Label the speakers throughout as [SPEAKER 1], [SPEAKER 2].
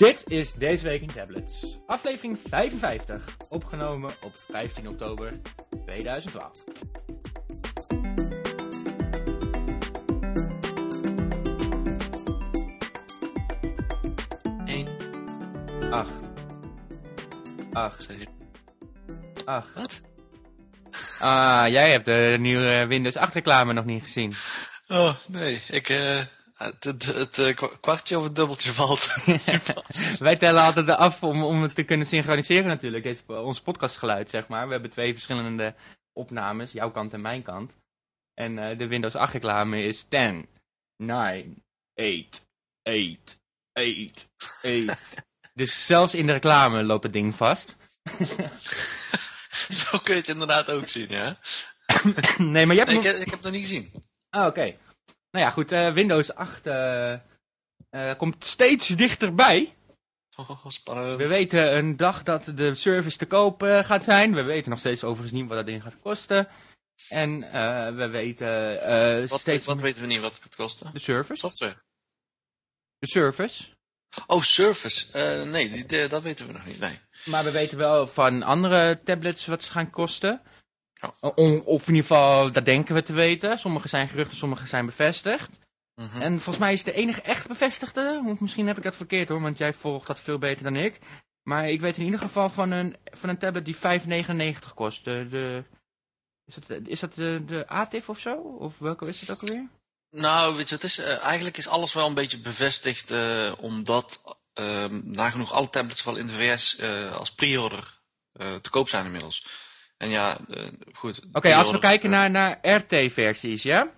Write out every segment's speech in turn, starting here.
[SPEAKER 1] Dit is Deze Week in Tablets. Aflevering 55. Opgenomen op 15 oktober 2012.
[SPEAKER 2] Eén,
[SPEAKER 1] Acht. Acht.
[SPEAKER 2] zeven.
[SPEAKER 1] Acht.
[SPEAKER 2] Wat?
[SPEAKER 1] Ah, jij hebt de nieuwe Windows 8 reclame nog niet gezien.
[SPEAKER 2] Oh, nee. Ik, eh, het, het, het eh, kwa- kwartje of het dubbeltje valt.
[SPEAKER 1] Wij tellen altijd af om, om het te kunnen synchroniseren natuurlijk. Is ons podcastgeluid, zeg maar. We hebben twee verschillende opnames, jouw kant en mijn kant. En eh, de Windows 8 reclame is 10, 9, 8, 8, 8, 8. dus zelfs in de reclame loopt het ding vast.
[SPEAKER 2] Zo kun je het inderdaad ook zien, ja.
[SPEAKER 1] nee, maar je hebt
[SPEAKER 2] Nee, ik, heb- ik heb het nog niet gezien.
[SPEAKER 1] Ah, oké. Nou ja, goed. eh, Windows 8 eh, eh, komt steeds dichterbij.
[SPEAKER 2] Oh, spannend.
[SPEAKER 1] We weten een dag dat de service te koop gaat zijn. We weten nog steeds overigens niet wat dat ding gaat kosten. En we weten
[SPEAKER 2] wat,
[SPEAKER 1] steeds...
[SPEAKER 2] wat weten we niet wat het gaat kosten?
[SPEAKER 1] De service.
[SPEAKER 2] Software.
[SPEAKER 1] De service.
[SPEAKER 2] Oh. Eh, nee, die, dat weten we nog niet. Nee.
[SPEAKER 1] Maar we weten wel van andere tablets wat ze gaan kosten. O- of in ieder geval, dat denken we te weten. Sommige zijn geruchten, sommige zijn bevestigd.
[SPEAKER 2] Mhm.
[SPEAKER 1] En volgens mij is de enige echt bevestigde, misschien heb ik dat verkeerd hoor, want jij volgt dat veel beter dan ik. Maar ik weet in ieder geval van een, van een tablet die 5,99 kost. De, de, is dat, is dat de, de ATIF of zo? Of welke is het ook alweer?
[SPEAKER 2] Nou, weet je, het is, eh, eigenlijk is alles wel een beetje bevestigd, eh, omdat ehm nagenoeg alle tablets wel in de VS eh, als pre-order eh, te koop zijn inmiddels. En ja, eh, goed.
[SPEAKER 1] Oké, als we kijken
[SPEAKER 2] eh,
[SPEAKER 1] naar, naar RT-versies, ja?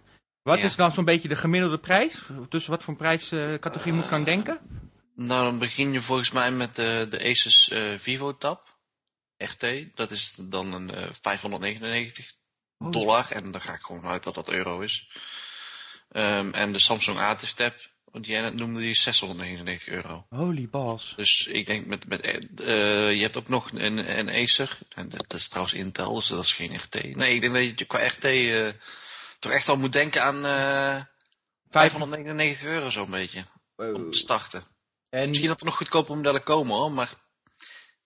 [SPEAKER 1] Wat
[SPEAKER 2] Ja.
[SPEAKER 1] is dan zo'n beetje de gemiddelde prijs? Tussen wat voor prijscategorie moet ik aan denken?
[SPEAKER 2] Nou, dan begin je volgens mij met de, de Asus eh, Vivo Tab RT. Dat is dan een eh, 599
[SPEAKER 1] Oh.
[SPEAKER 2] dollar. En daar ga ik gewoon uit dat dat euro is. Ehm, en de Samsung ATIF Tab, die jij net noemde, die is 699 euro.
[SPEAKER 1] Holy balls.
[SPEAKER 2] Dus ik denk met, met eh, eh, je hebt ook nog een, een Acer. En dat, is trouwens Intel, dus dat is geen RT. Nee, ik denk dat je qua RT eh, toch echt al moet denken aan eh 599 euro zo'n beetje. Om te starten.
[SPEAKER 1] En
[SPEAKER 2] Misschien dat er nog goedkope modellen komen hoor, maar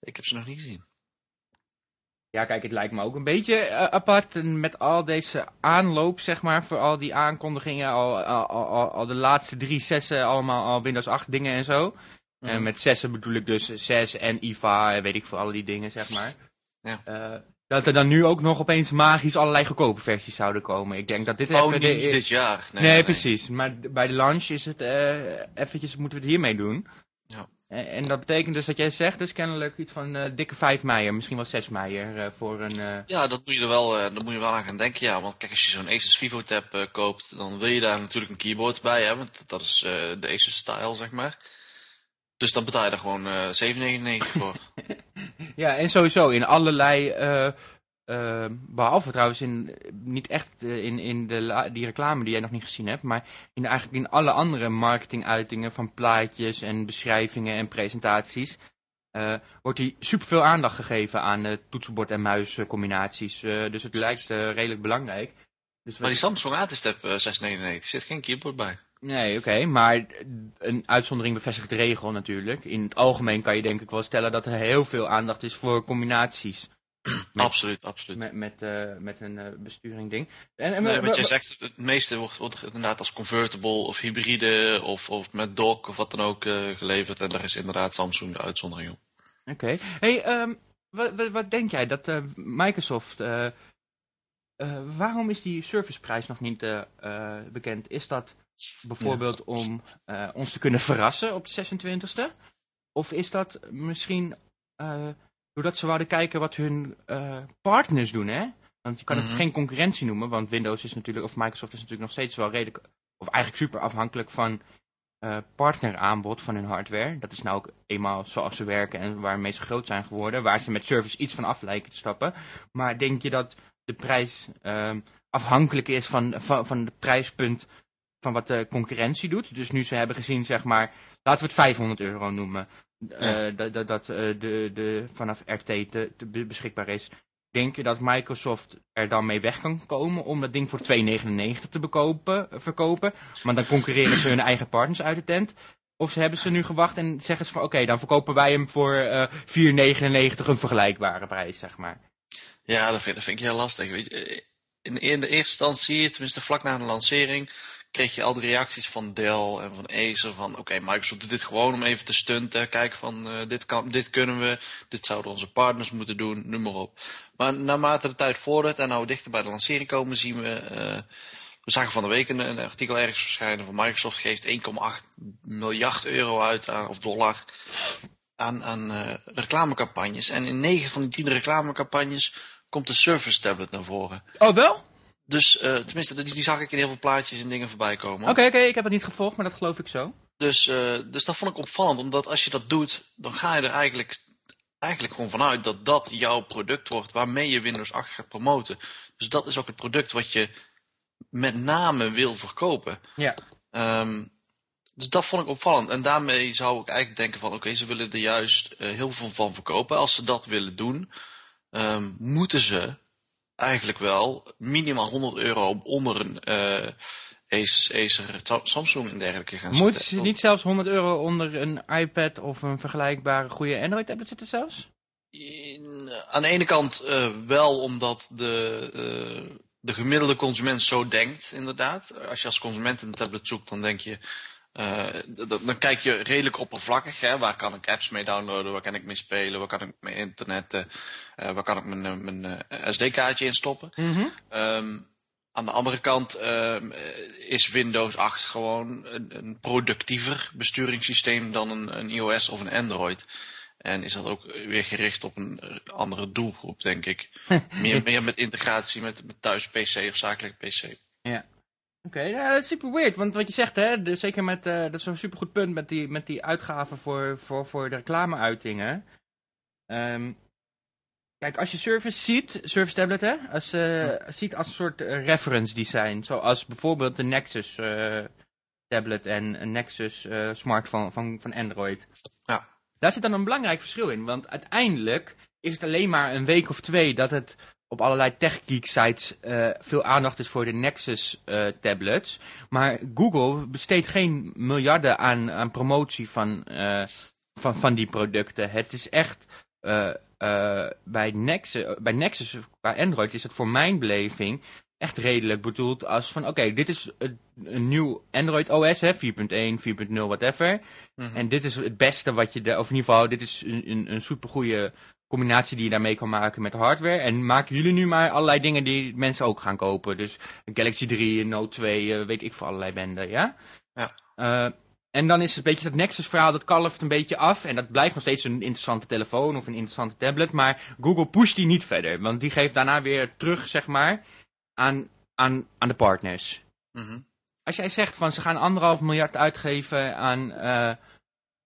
[SPEAKER 2] ik heb ze nog niet gezien.
[SPEAKER 1] Ja, kijk, het lijkt me ook een beetje eh, apart met al deze aanloop, zeg maar, voor al die aankondigingen, al, al, al, al de laatste drie zessen, allemaal al Windows 8 dingen en zo. En
[SPEAKER 2] Mhm.
[SPEAKER 1] met zessen bedoel ik dus 6 en IVA en weet ik voor alle die dingen, zeg maar.
[SPEAKER 2] Ja.
[SPEAKER 1] Eh, dat er dan nu ook nog opeens magisch allerlei goedkope versies zouden komen. Ik denk dat dit
[SPEAKER 2] Oh,
[SPEAKER 1] even
[SPEAKER 2] niet,
[SPEAKER 1] de-
[SPEAKER 2] dit jaar. Nee,
[SPEAKER 1] Nee,
[SPEAKER 2] nee,
[SPEAKER 1] precies. Maar bij de launch is het eh eventjes, moeten we het hiermee doen.
[SPEAKER 2] Ja.
[SPEAKER 1] En, dat betekent dus dat jij zegt, dus kennelijk iets van eh, dikke 5 meijer, misschien wel 6 meijer eh, voor een... eh,
[SPEAKER 2] Ja, dat moet je er wel, eh, dat moet je wel aan gaan denken. Ja, want kijk, als je zo'n Asus Vivo Tab eh, koopt, dan wil je daar natuurlijk een keyboard bij hebben. Want dat is eh, de Asus style, zeg maar. Dus dan betaal je er gewoon eh 7,99 voor.
[SPEAKER 1] Ja, en sowieso in allerlei, eh, behalve trouwens in, niet echt eh, in, in de, die reclame die jij nog niet gezien hebt, maar in, eigenlijk in alle andere marketinguitingen van plaatjes en beschrijvingen en presentaties, eh, wordt hier superveel aandacht gegeven aan eh, toetsenbord- en muiscombinaties. Dus het lijkt redelijk belangrijk. Dus
[SPEAKER 2] maar die Samsung ATIF Tab eh 6,99 zit geen keyboard bij.
[SPEAKER 1] Nee, oké, maar een uitzondering bevestigt de regel natuurlijk. In het algemeen kan je denk ik wel stellen dat er heel veel aandacht is voor combinaties. Met-
[SPEAKER 2] Absoluut, absoluut.
[SPEAKER 1] Met, met, eh, met een eh, besturing ding. En, en
[SPEAKER 2] Nee, wat jij zegt, het meeste wordt, wordt inderdaad als convertible of hybride of, of met dock of wat dan ook eh, geleverd. En daar is inderdaad Samsung de uitzondering op.
[SPEAKER 1] Oké. Hey, ehm, wat, wat, wat denk jij dat Microsoft... waarom is die serviceprijs nog niet bekend? Is dat bijvoorbeeld om ons te kunnen verrassen op de 26e? Of is dat misschien doordat ze wouden kijken wat hun eh, partners doen, hè? Want je kan het
[SPEAKER 2] Mhm.
[SPEAKER 1] geen concurrentie noemen, want Windows is natuurlijk, of Microsoft is natuurlijk nog steeds wel redelijk, of eigenlijk super afhankelijk van eh, partneraanbod van hun hardware. Dat is nou ook eenmaal zoals ze werken en waarmee ze groot zijn geworden, waar ze met service iets van af lijken te stappen. Maar denk je dat de prijs ehm, afhankelijk is van, van, van het prijspunt van wat de concurrentie doet? Dus nu ze hebben gezien, zeg maar, laten we het 500 euro noemen,
[SPEAKER 2] Ja.
[SPEAKER 1] eh, dat, dat, dat eh, de, de, vanaf RT te, te be- beschikbaar is. Denk je dat Microsoft er dan mee weg kan komen om dat ding voor 2,99 te bekopen, verkopen? Maar dan concurreren ze hun eigen partners uit de tent. Of hebben ze nu gewacht en zeggen ze van oké, dan verkopen wij hem voor uh, 4,99 een vergelijkbare prijs, zeg maar.
[SPEAKER 2] Ja, dat vind, dat vind ik heel lastig. Weet je, in, in de eerste instantie, tenminste vlak na de lancering, kreeg je al de reacties van Dell en van Acer van oké, Microsoft doet dit gewoon om even te stunten. Kijk van uh, dit, kan, dit kunnen we, dit zouden onze partners moeten doen, noem maar op. Maar naarmate de tijd vordert en nou dichter bij de lancering komen, zien we... Uh, we zagen van de week een, artikel ergens verschijnen van Microsoft geeft 1,8 miljard euro uit aan, of dollar aan, aan uh, reclamecampagnes. En in 9 van die 10 reclamecampagnes komt de Surface tablet naar voren.
[SPEAKER 1] Oh wel?
[SPEAKER 2] Dus uh, tenminste, die, die, zag ik in heel veel plaatjes en dingen voorbij komen.
[SPEAKER 1] Oké, oké, ik heb het niet gevolgd, maar dat geloof ik zo.
[SPEAKER 2] Dus, uh, dus dat vond ik opvallend, omdat als je dat doet, dan ga je er eigenlijk, eigenlijk gewoon vanuit dat dat jouw product wordt waarmee je Windows 8 gaat promoten. Dus dat is ook het product wat je met name wil verkopen.
[SPEAKER 1] Ja.
[SPEAKER 2] Um, dus dat vond ik opvallend. En daarmee zou ik eigenlijk denken van, oké, ze willen er juist uh, heel veel van verkopen. Als ze dat willen doen, um, moeten ze eigenlijk wel minimaal 100 euro onder een uh, Acer, Samsung en dergelijke gaan
[SPEAKER 1] Moeten ze niet zelfs 100 euro onder een iPad of een vergelijkbare goede Android tablet zitten zelfs?
[SPEAKER 2] In, aan de ene kant uh, wel omdat de, uh, de gemiddelde consument zo denkt, inderdaad. Als je als consument een tablet zoekt, dan denk je... Uh, dan kijk je redelijk oppervlakkig. Hè? Waar kan ik apps mee downloaden? Waar kan ik mee spelen? Waar kan ik mijn internet... Uh, waar kan ik mijn, mijn SD-kaartje in stoppen?
[SPEAKER 1] Mm -hmm.
[SPEAKER 2] um, aan de andere kant um, is Windows 8 gewoon een, een, productiever besturingssysteem dan een, een iOS of een Android. En is dat ook weer gericht op een andere doelgroep, denk ik. meer, meer met integratie met, met thuis PC of zakelijk PC.
[SPEAKER 1] Ja. Oké, okay, ja, dat is super weird. Want wat je zegt, hè, zeker met, uh, dat is een super goed punt met die, met die uitgaven voor, voor, voor de reclameuitingen. Um, kijk, als je Surface ziet, Surface Tablet, hè, als, uh, ziet als een soort reference design. Zoals bijvoorbeeld de Nexus uh, tablet en een Nexus smartphone van, van Android.
[SPEAKER 2] Ja.
[SPEAKER 1] Daar zit dan een belangrijk verschil in. Want uiteindelijk is het alleen maar een week of twee dat het op allerlei TechGeek sites uh, veel aandacht is voor de Nexus uh, tablets. Maar Google besteedt geen miljarden aan, aan promotie van, uh, van, van die producten. Het is echt bij, Nexus, bij Nexus, bij Android is het voor mijn beleving echt redelijk bedoeld als van oké, okay, dit is een, een, nieuw Android OS, 4.1, 4.0, whatever. Mm -hmm. En dit is het beste wat je, de, of in ieder geval, dit is een, een, een supergoeie combinatie die je daarmee kan maken met hardware. En maken jullie nu maar allerlei dingen die mensen ook gaan kopen. Dus een Galaxy 3, een Note 2, uh, weet ik voor allerlei benden, ja?
[SPEAKER 2] Ja.
[SPEAKER 1] Uh, en dan is het een beetje dat Nexus verhaal, dat kalft een beetje af. En dat blijft nog steeds een interessante telefoon of een interessante tablet. Maar Google pusht die niet verder. Want die geeft daarna weer terug, zeg maar, aan, aan, aan de partners.
[SPEAKER 2] Mm -hmm.
[SPEAKER 1] Als jij zegt van ze gaan anderhalf miljard uitgeven aan... Uh,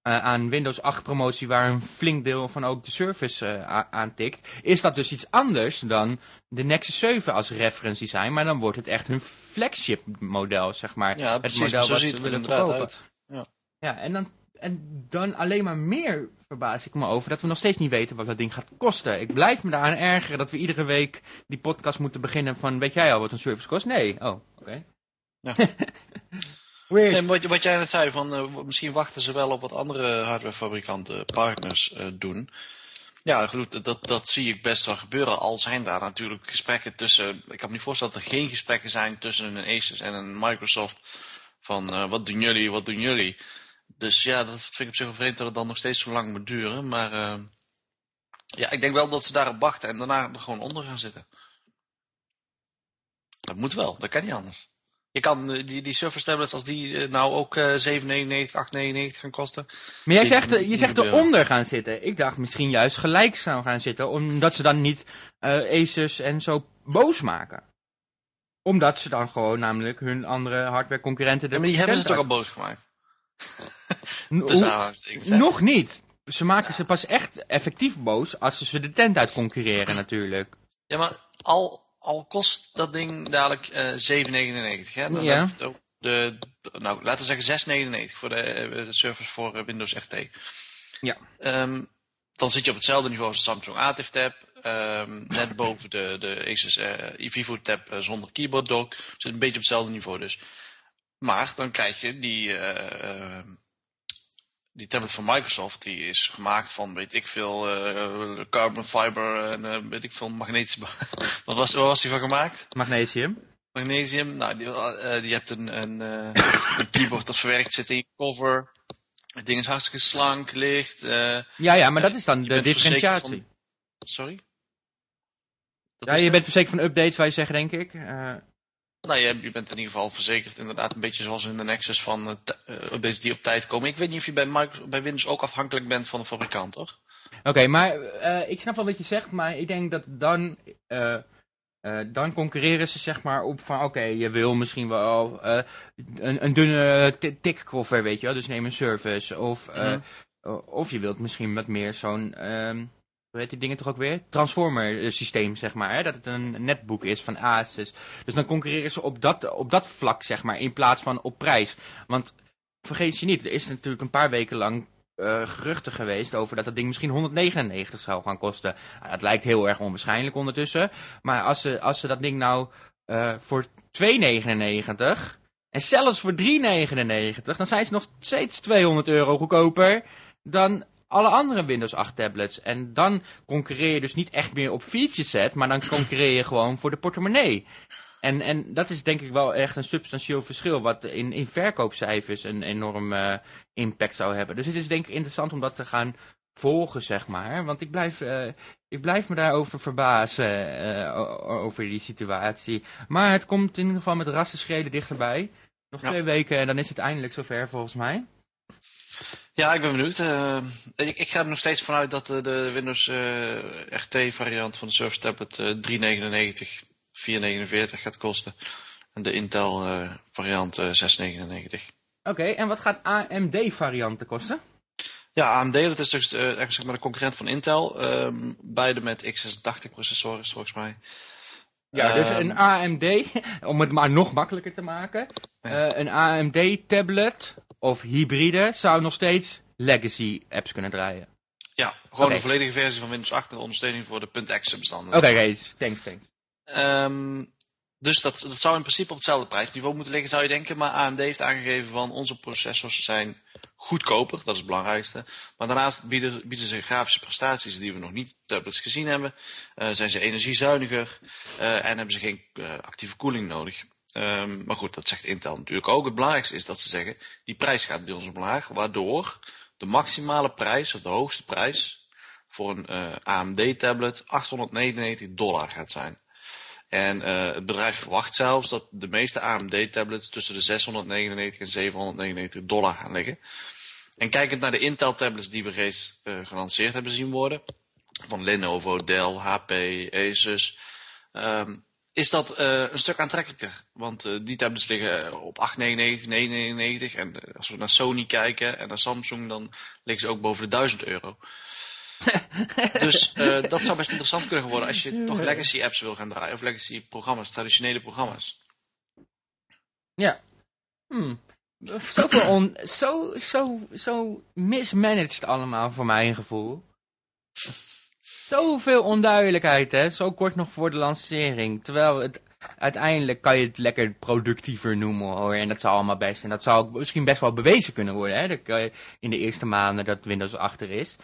[SPEAKER 1] aan Windows 8 promotie waar een flink deel van ook de service uh, aantikt, is dat dus iets anders dan de Nexus 7 als reference design, maar dan wordt het echt hun flagship model, zeg maar.
[SPEAKER 2] Ja,
[SPEAKER 1] het
[SPEAKER 2] precies,
[SPEAKER 1] model
[SPEAKER 2] zo
[SPEAKER 1] wat
[SPEAKER 2] ziet
[SPEAKER 1] ze
[SPEAKER 2] het
[SPEAKER 1] willen verkopen.
[SPEAKER 2] Ja.
[SPEAKER 1] Ja, en dan, en dan alleen maar meer verbaas ik me over dat we nog steeds niet weten wat dat ding gaat kosten. Ik blijf me daaraan ergeren dat we iedere week die podcast moeten beginnen van, weet jij al wat een service kost? Nee. Oh, oké. Okay.
[SPEAKER 2] Ja. Nee, wat, jij net zei, van, uh, misschien wachten ze wel op wat andere hardwarefabrikanten partners uh, doen. Ja, goed, dat, dat zie ik best wel gebeuren. Al zijn daar natuurlijk gesprekken tussen... Ik kan me niet voorstellen dat er geen gesprekken zijn tussen een Asus en een Microsoft. Van, wat doen jullie, wat doen jullie? Dus ja, dat vind ik op zich wel vreemd dat het dan nog steeds zo lang moet duren. Maar ja, ik denk wel dat ze daarop wachten en daarna er gewoon onder gaan zitten. Dat moet wel, dat kan niet anders. Je kan die, die Surface tablets, als die nou ook uh, 7,99, 8,99 gaan kosten.
[SPEAKER 1] Maar jij zegt, je zegt eronder gaan zitten. Ik dacht misschien juist gelijk zou gaan zitten, omdat ze dan niet uh, Asus en zo boos maken. Omdat ze dan gewoon namelijk hun andere hardware concurrenten...
[SPEAKER 2] Ja, maar die hebben ze toch al boos gemaakt?
[SPEAKER 1] dus Nog niet. Ze maken ze pas echt effectief boos als ze de tent uit concurreren natuurlijk.
[SPEAKER 2] Ja, maar al al kost dat ding dadelijk uh, 7,99. Dan
[SPEAKER 1] ja.
[SPEAKER 2] heb je het ook de, nou, laten we zeggen 6,99 voor de, de service voor uh, Windows RT.
[SPEAKER 1] Ja.
[SPEAKER 2] Um, dan zit je op hetzelfde niveau als de Samsung ATIF tab. Um, net boven de, de Asus uh, Vivo tab uh, zonder keyboard dock. Zit een beetje op hetzelfde niveau dus. Maar dan krijg je die, uh, die tablet van Microsoft, die is gemaakt van, weet ik veel, uh, carbon fiber en uh, weet ik veel, magnetische... wat, was, wat was die van gemaakt?
[SPEAKER 1] Magnesium.
[SPEAKER 2] Magnesium. Nou, die, uh, die hebt een, een, een keyboard dat verwerkt zit in je cover. Het ding is hartstikke slank, licht.
[SPEAKER 1] ja, ja, maar dat is dan de differentiatie. Van...
[SPEAKER 2] Sorry?
[SPEAKER 1] Dat ja, je bent verzekerd van updates, wij zeggen, denk ik.
[SPEAKER 2] Nou, je, je, bent in ieder geval verzekerd inderdaad een beetje zoals in de Nexus van uh, updates die op tijd komen. Ik weet niet of je bij, Microsoft, bij Windows ook afhankelijk bent van de fabrikant, toch?
[SPEAKER 1] Oké, maar uh, ik snap wel wat je zegt, maar ik denk dat dan, uh, dan concurreren ze zeg maar op van oké, je wil misschien wel een, een dunne tickcover, weet je wel, dus neem een service. Of, mm -hmm. of je wilt misschien wat meer zo'n... Ehm, heet die dingen toch ook weer? Transformer eh, systeem, zeg maar. Hè? Dat het een netboek is van Asus. Dus dan concurreren ze op dat, op dat vlak, zeg maar, in plaats van op prijs. Want vergeet je niet, er is natuurlijk een paar weken lang uh, geruchten geweest over dat dat ding misschien 199 zou gaan kosten. Nou, dat lijkt heel erg onwaarschijnlijk ondertussen. Maar als ze, als ze dat ding nou uh, voor 2,99 en zelfs voor 3,99, dan zijn ze nog steeds 200 euro goedkoper dan alle andere Windows 8 tablets. En dan concurreer je dus niet echt meer op feature set, maar dan concurreer je gewoon voor de portemonnee. En, en dat is denk ik wel echt een substantieel verschil, wat in, in verkoopcijfers een enorm uh, impact zou hebben. Dus het is denk ik interessant om dat te gaan volgen, zeg maar. Want ik blijf, uh, ik blijf me daarover verbazen, uh, over die situatie. Maar het komt in ieder geval met rassenschreden dichterbij. Nog twee weken en dan is het eindelijk zover volgens mij.
[SPEAKER 2] Ja, ik ben benieuwd. Uh, ik, ik, ga er nog steeds vanuit dat de, de Windows uh, eh, RT variant van de Surface Tablet uh, 3,99, 4,49 gaat kosten. En de Intel variant 6,99.
[SPEAKER 1] Oké, en wat gaat AMD varianten kosten?
[SPEAKER 2] Ja, AMD dat is dus zeg maar de concurrent van Intel. Um, beide met x86 processoren volgens mij.
[SPEAKER 1] Ja, dus een AMD, om het maar nog makkelijker te maken. Ja. een AMD tablet of hybride zou nog steeds legacy apps kunnen draaien.
[SPEAKER 2] Ja, gewoon okay. de volledige versie van Windows 8 met ondersteuning voor de .exe bestanden.
[SPEAKER 1] Oké, okay, thanks, thanks.
[SPEAKER 2] Um, dus dat, dat zou in principe op hetzelfde prijsniveau moeten liggen, zou je denken. Maar AMD heeft aangegeven van onze processors zijn goedkoper, dat is het belangrijkste. Maar daarnaast bieden, bieden ze grafische prestaties die we nog niet tablets gezien hebben. Uh, zijn ze energiezuiniger uh, en hebben ze geen uh, actieve koeling nodig. Um, maar goed, dat zegt Intel natuurlijk ook. Het belangrijkste is dat ze zeggen, die prijs gaat bij ons omlaag, waardoor de maximale prijs, of de hoogste prijs, voor een uh, AMD-tablet 899 dollar gaat zijn. En uh, het bedrijf verwacht zelfs dat de meeste AMD-tablets tussen de 699 en 799 dollar gaan liggen. En kijkend naar de Intel-tablets die we reeds uh, gelanceerd hebben zien worden, van Lenovo, Dell, HP, Asus, um, is dat uh, een stuk aantrekkelijker. Want uh, die tablets liggen op 899, 999 en als we naar Sony kijken en naar Samsung, dan liggen ze ook boven de 1000 euro. dus dat zou best interessant kunnen worden als je toch legacy apps wil gaan draaien. Of legacy programma's, traditionele programma's.
[SPEAKER 1] Ja. Zoveel on, zo, zo, zo mismanaged allemaal voor mijn gevoel. Zoveel onduidelijkheid, hè? Zo kort nog voor de lancering. Terwijl het, uiteindelijk kan je het lekker productiever noemen, hoor. En dat zou allemaal best. En dat zou ook misschien best wel bewezen kunnen worden, hè? Dat in de eerste maanden dat Windows achter is.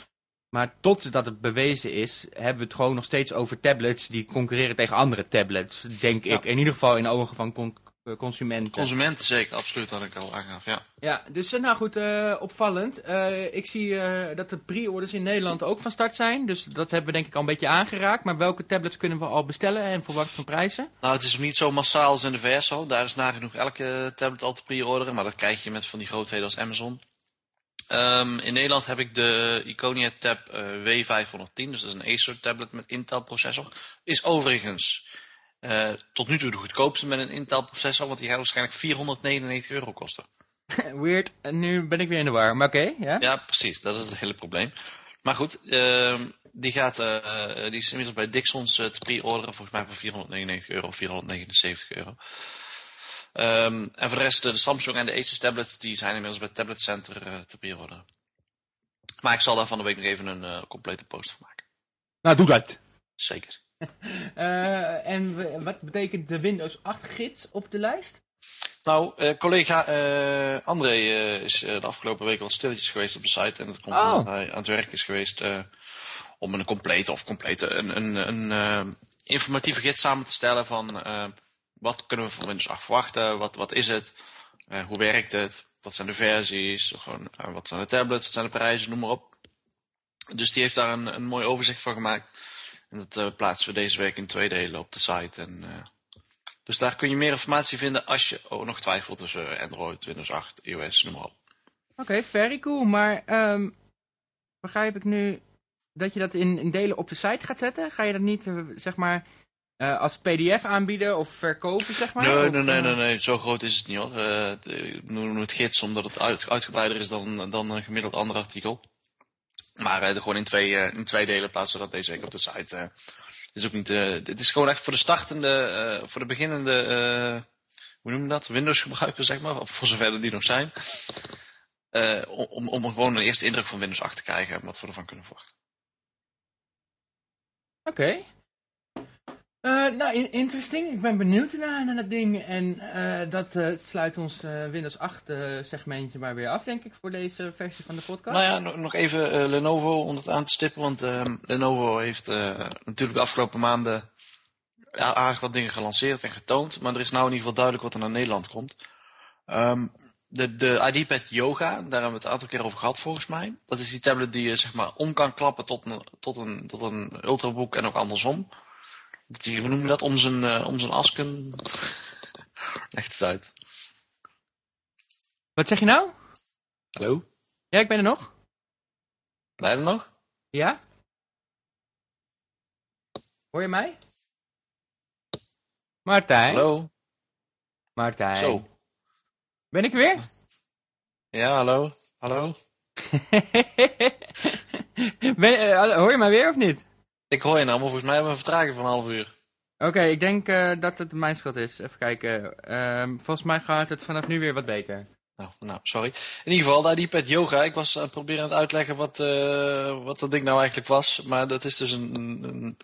[SPEAKER 1] Maar totdat het bewezen is, hebben we het gewoon nog steeds over tablets die concurreren tegen andere tablets, denk ik. In ieder geval in de ogen van eh, consumenten.
[SPEAKER 2] Consumenten zeker, absoluut, dat ik al aangaf, ja.
[SPEAKER 1] Ja, dus eh, nou goed, uh, opvallend. Uh, ik zie uh, dat de pre-orders in Nederland ook van start zijn. Dus dat hebben we denk ik al een beetje aangeraakt. Maar welke tablets kunnen we al bestellen en voor wat voor prijzen?
[SPEAKER 2] Nou, het is niet zo massaal als in de VS zo. Daar is nagenoeg elke tablet al te pre-orderen. Maar dat krijg je met van die grootheden als Amazon. Um, in Nederland heb ik de Iconia Tab W510. Dus dat is een Acer tablet met Intel processor. Is overigens uh, tot nu toe de goedkoopste met een Intel processor, want die gaat waarschijnlijk 499 euro kosten.
[SPEAKER 1] Weird, en nu ben ik weer in de war, maar oké, okay, ja?
[SPEAKER 2] Ja, precies, dat is het hele probleem. Maar goed, uh, die, gaat, uh, die is inmiddels bij Dixons te pre-orderen, volgens mij voor 499 euro, 479 euro. Um, en voor de rest, de Samsung en de Asus tablets, die zijn inmiddels bij Tablet Center te pre-orderen. Maar ik zal daar van de week nog even een complete post van maken.
[SPEAKER 1] Nou, doe dat.
[SPEAKER 2] Zeker.
[SPEAKER 1] Uh, en wat betekent de Windows 8 gids op de lijst?
[SPEAKER 2] Nou, uh, collega uh, André is de afgelopen week wel stilletjes geweest op de site. En dat komt
[SPEAKER 1] Oh.
[SPEAKER 2] omdat hij aan het werk is geweest om een complete of complete een, een, een informatieve gids samen te stellen van wat kunnen we van Windows 8 verwachten, wat, wat is het, hoe werkt het, wat zijn de versies, gewoon, wat zijn de tablets, wat zijn de prijzen, noem maar op. Dus die heeft daar een, een mooi overzicht van gemaakt. En dat plaatsen we deze week in twee delen op de site. En, dus daar kun je meer informatie vinden als je oh, nog twijfelt tussen Android, Windows 8, iOS, noem maar op.
[SPEAKER 1] Oké, okay, very cool. Maar um, begrijp ik nu dat je dat in, in, delen op de site gaat zetten? Ga je dat niet, zeg maar, uh, als pdf aanbieden of verkopen, zeg maar?
[SPEAKER 2] Nee,
[SPEAKER 1] of,
[SPEAKER 2] nee, nee, nee, nee, zo groot is het niet hoor. Uh, we noemen het gids omdat het uit, uitgebreider is dan, dan een gemiddeld ander artikel. Maar uh, gewoon in twee, uh, in twee delen plaatsen dat deze week op de site. Het is ook niet, het is gewoon echt voor de startende, voor de beginnende, hoe noem je dat? Windows gebruikers zeg maar, of voor zover er die nog zijn. Om, om gewoon een eerste indruk van Windows 8 te krijgen en wat we ervan kunnen verwachten.
[SPEAKER 1] Oké. Uh, nou, interesting. Ik ben benieuwd naar, naar dat ding. En uh, dat uh, sluit ons Windows 8 segmentje maar weer af, denk ik, voor deze versie van de podcast.
[SPEAKER 2] Nou ja, nog, even Lenovo om het aan te stippen. Want ehm, Lenovo heeft natuurlijk de afgelopen maanden aardig wat dingen gelanceerd en getoond. Maar er is nou in ieder geval duidelijk wat er naar Nederland komt. Um, de, de iPad Yoga, daar hebben we het een aantal keer over gehad volgens mij. Dat is die tablet die je zeg maar om kan klappen tot een, tot een, tot een ultrabook en ook andersom. Die, hoe noem je dat? Om zijn, uh, om zijn asken. Echt uit.
[SPEAKER 1] Wat zeg je nou?
[SPEAKER 2] Hallo?
[SPEAKER 1] Ja, ik ben er nog.
[SPEAKER 2] Ben je er nog?
[SPEAKER 1] Ja? Hoor je mij? Martijn?
[SPEAKER 2] Hallo?
[SPEAKER 1] Martijn?
[SPEAKER 2] Zo.
[SPEAKER 1] Ben ik weer?
[SPEAKER 2] Ja, hallo? Hallo?
[SPEAKER 1] ben, uh, hoor je mij weer of niet?
[SPEAKER 2] Ik hoor je nou, maar volgens mij hebben we een vertraging van een half uur.
[SPEAKER 1] Oké, okay, ik denk uh, dat het mijn schuld is. Even kijken. Uh, volgens mij gaat het vanaf nu weer wat beter.
[SPEAKER 2] Nou, nou sorry. In ieder geval, de iPad Yoga. Ik was het proberen aan het uitleggen wat, uh, wat dat ding nou eigenlijk was. Maar dat is dus een, een,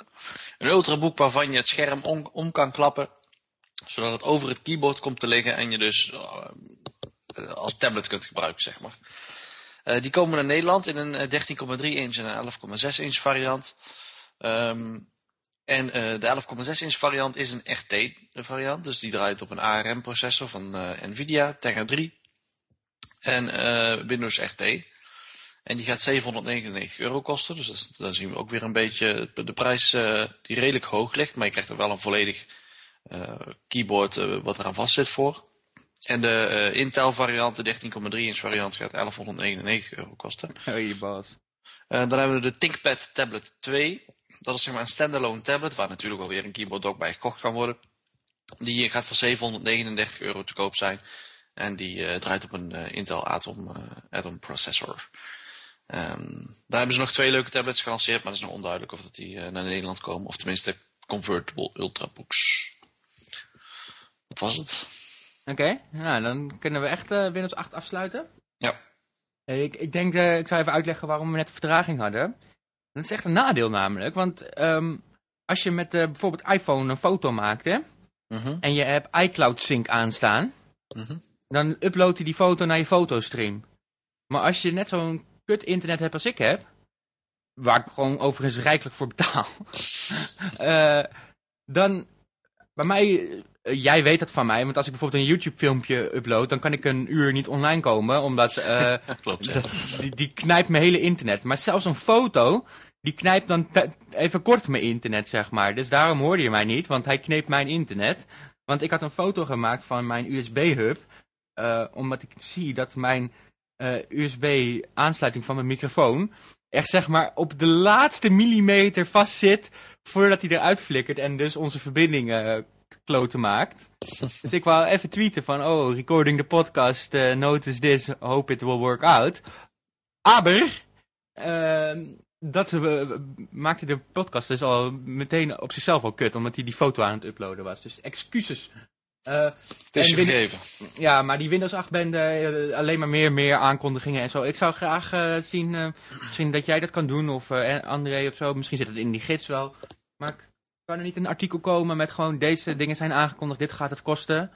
[SPEAKER 2] een ultraboek waarvan je het scherm om, om kan klappen. Zodat het over het keyboard komt te liggen en je dus als tablet kunt gebruiken, zeg maar. die komen naar Nederland in een 13,3 inch en een 11,6 inch variant. Um, en uh, de 11,6 inch variant is een RT variant. Dus die draait op een ARM processor van uh, Nvidia, Tegra 3. En uh, Windows RT. En die gaat 799 euro kosten. Dus dat, dan zien we ook weer een beetje de prijs die redelijk hoog ligt. Maar je krijgt er wel een volledig keyboard wat eraan vast zit voor. En de Intel variant, de 13,3 inch variant, gaat 1199 euro kosten.
[SPEAKER 1] Oh je baas.
[SPEAKER 2] dan hebben we de ThinkPad Tablet 2 dat is zeg maar een standalone tablet, waar natuurlijk alweer een keyboard ook bij gekocht kan worden. Die gaat voor 739 euro te koop zijn. En die uh, draait op een uh, Intel Atom, uh, Atom processor. Um, daar hebben ze nog twee leuke tablets gelanceerd, maar het is nog onduidelijk of dat die naar Nederland komen. Of tenminste convertible ultrabooks. Dat was het.
[SPEAKER 1] Oké, okay. nou dan kunnen we echt Windows 8 afsluiten.
[SPEAKER 2] Ja.
[SPEAKER 1] Ik, ik denk, ik zal even uitleggen waarom we net vertraging hadden. Dat is echt een nadeel namelijk, want um, als je met uh, bijvoorbeeld iPhone een foto maakt, hè,
[SPEAKER 2] -hmm.
[SPEAKER 1] en je hebt iCloud Sync aanstaan,
[SPEAKER 2] -hmm.
[SPEAKER 1] dan uploadt hij die foto naar je fotostream. Maar als je net zo'n kut internet hebt als ik heb, waar ik gewoon overigens rijkelijk voor betaal, uh, dan, bij mij, uh, jij weet dat van mij, want als ik bijvoorbeeld een YouTube filmpje upload, dan kan ik een uur niet online komen, omdat uh,
[SPEAKER 2] Klopt,
[SPEAKER 1] dat, die, die knijpt mijn hele internet. Maar zelfs een foto, die knijpt dan even kort mijn internet, zeg maar. Dus daarom hoorde je mij niet, want hij kneep mijn internet. Want ik had een foto gemaakt van mijn USB-hub, uh, omdat ik zie dat mijn USB-aansluiting van mijn microfoon echt zeg maar op de laatste millimeter vast zit voordat hij eruit flikkert en dus onze verbinding kloten maakt. dus ik wou even tweeten van, oh, recording the podcast, uh, notice this, hope it will work out. Aber, uh, dat uh, maakte de podcast dus al meteen op zichzelf al kut, omdat hij die foto aan het uploaden was. Dus excuses. Uh,
[SPEAKER 2] het is vergeven.
[SPEAKER 1] Ja, maar die Windows 8 bende, uh, alleen maar meer meer aankondigingen en zo. Ik zou graag uh, zien, misschien dat jij dat kan doen, of André of zo. Misschien zit het in die gids wel. Maar kan er niet een artikel komen met gewoon deze dingen zijn aangekondigd, dit gaat het kosten.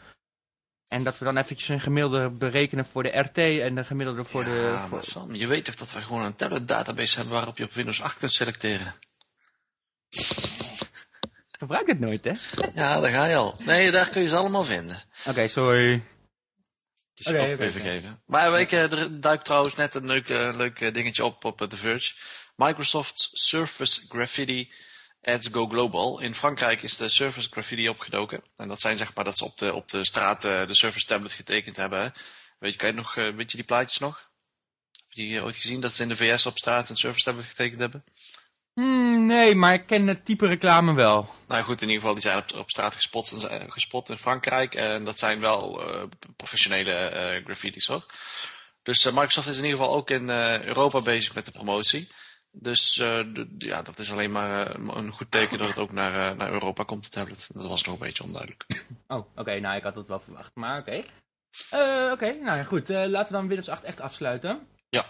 [SPEAKER 1] En dat we dan eventjes een gemiddelde berekenen voor de RT en de gemiddelde voor
[SPEAKER 2] ja,
[SPEAKER 1] de...
[SPEAKER 2] maar
[SPEAKER 1] Voor...
[SPEAKER 2] Sam, je weet toch dat we gewoon een tablet database hebben waarop je op Windows 8 kunt selecteren?
[SPEAKER 1] Gebruik het nooit, hè?
[SPEAKER 2] Ja, daar ga je al. Nee, daar kun je ze allemaal vinden.
[SPEAKER 1] Oké, sorry.
[SPEAKER 2] Dus
[SPEAKER 1] Oké,
[SPEAKER 2] ook weer vergeven. Maar ik er duikt trouwens net een leuk, eh, leuk eh, dingetje op op The Verge. Microsoft's Surface Graffiti Ads Go Global. In Frankrijk is de Surface Graffiti opgedoken. En dat zijn zeg maar dat ze op de, op de straat eh, de Surface tablet getekend hebben. Weet je, kan je nog, eh, weet je die plaatjes nog? Heb je die eh, ooit gezien dat ze in de VS op straat een Surface tablet getekend hebben?
[SPEAKER 1] Hmm, nee, maar ik ken het type reclame wel.
[SPEAKER 2] Nou goed, in ieder geval, die zijn op, op straat gespot, gespot in Frankrijk. En dat zijn wel professionele graffiti's hoor. Dus Microsoft is in ieder geval ook in Europa bezig met de promotie. Dus eh, ja, dat is alleen maar eh, een goed teken dat het ook naar, eh, naar Europa komt, de tablet. Dat was nog een beetje onduidelijk.
[SPEAKER 1] Oh, oké, nou ik had het wel verwacht, maar oké. Oké, nou ja, goed. laten we dan Windows 8 echt afsluiten.
[SPEAKER 2] Ja.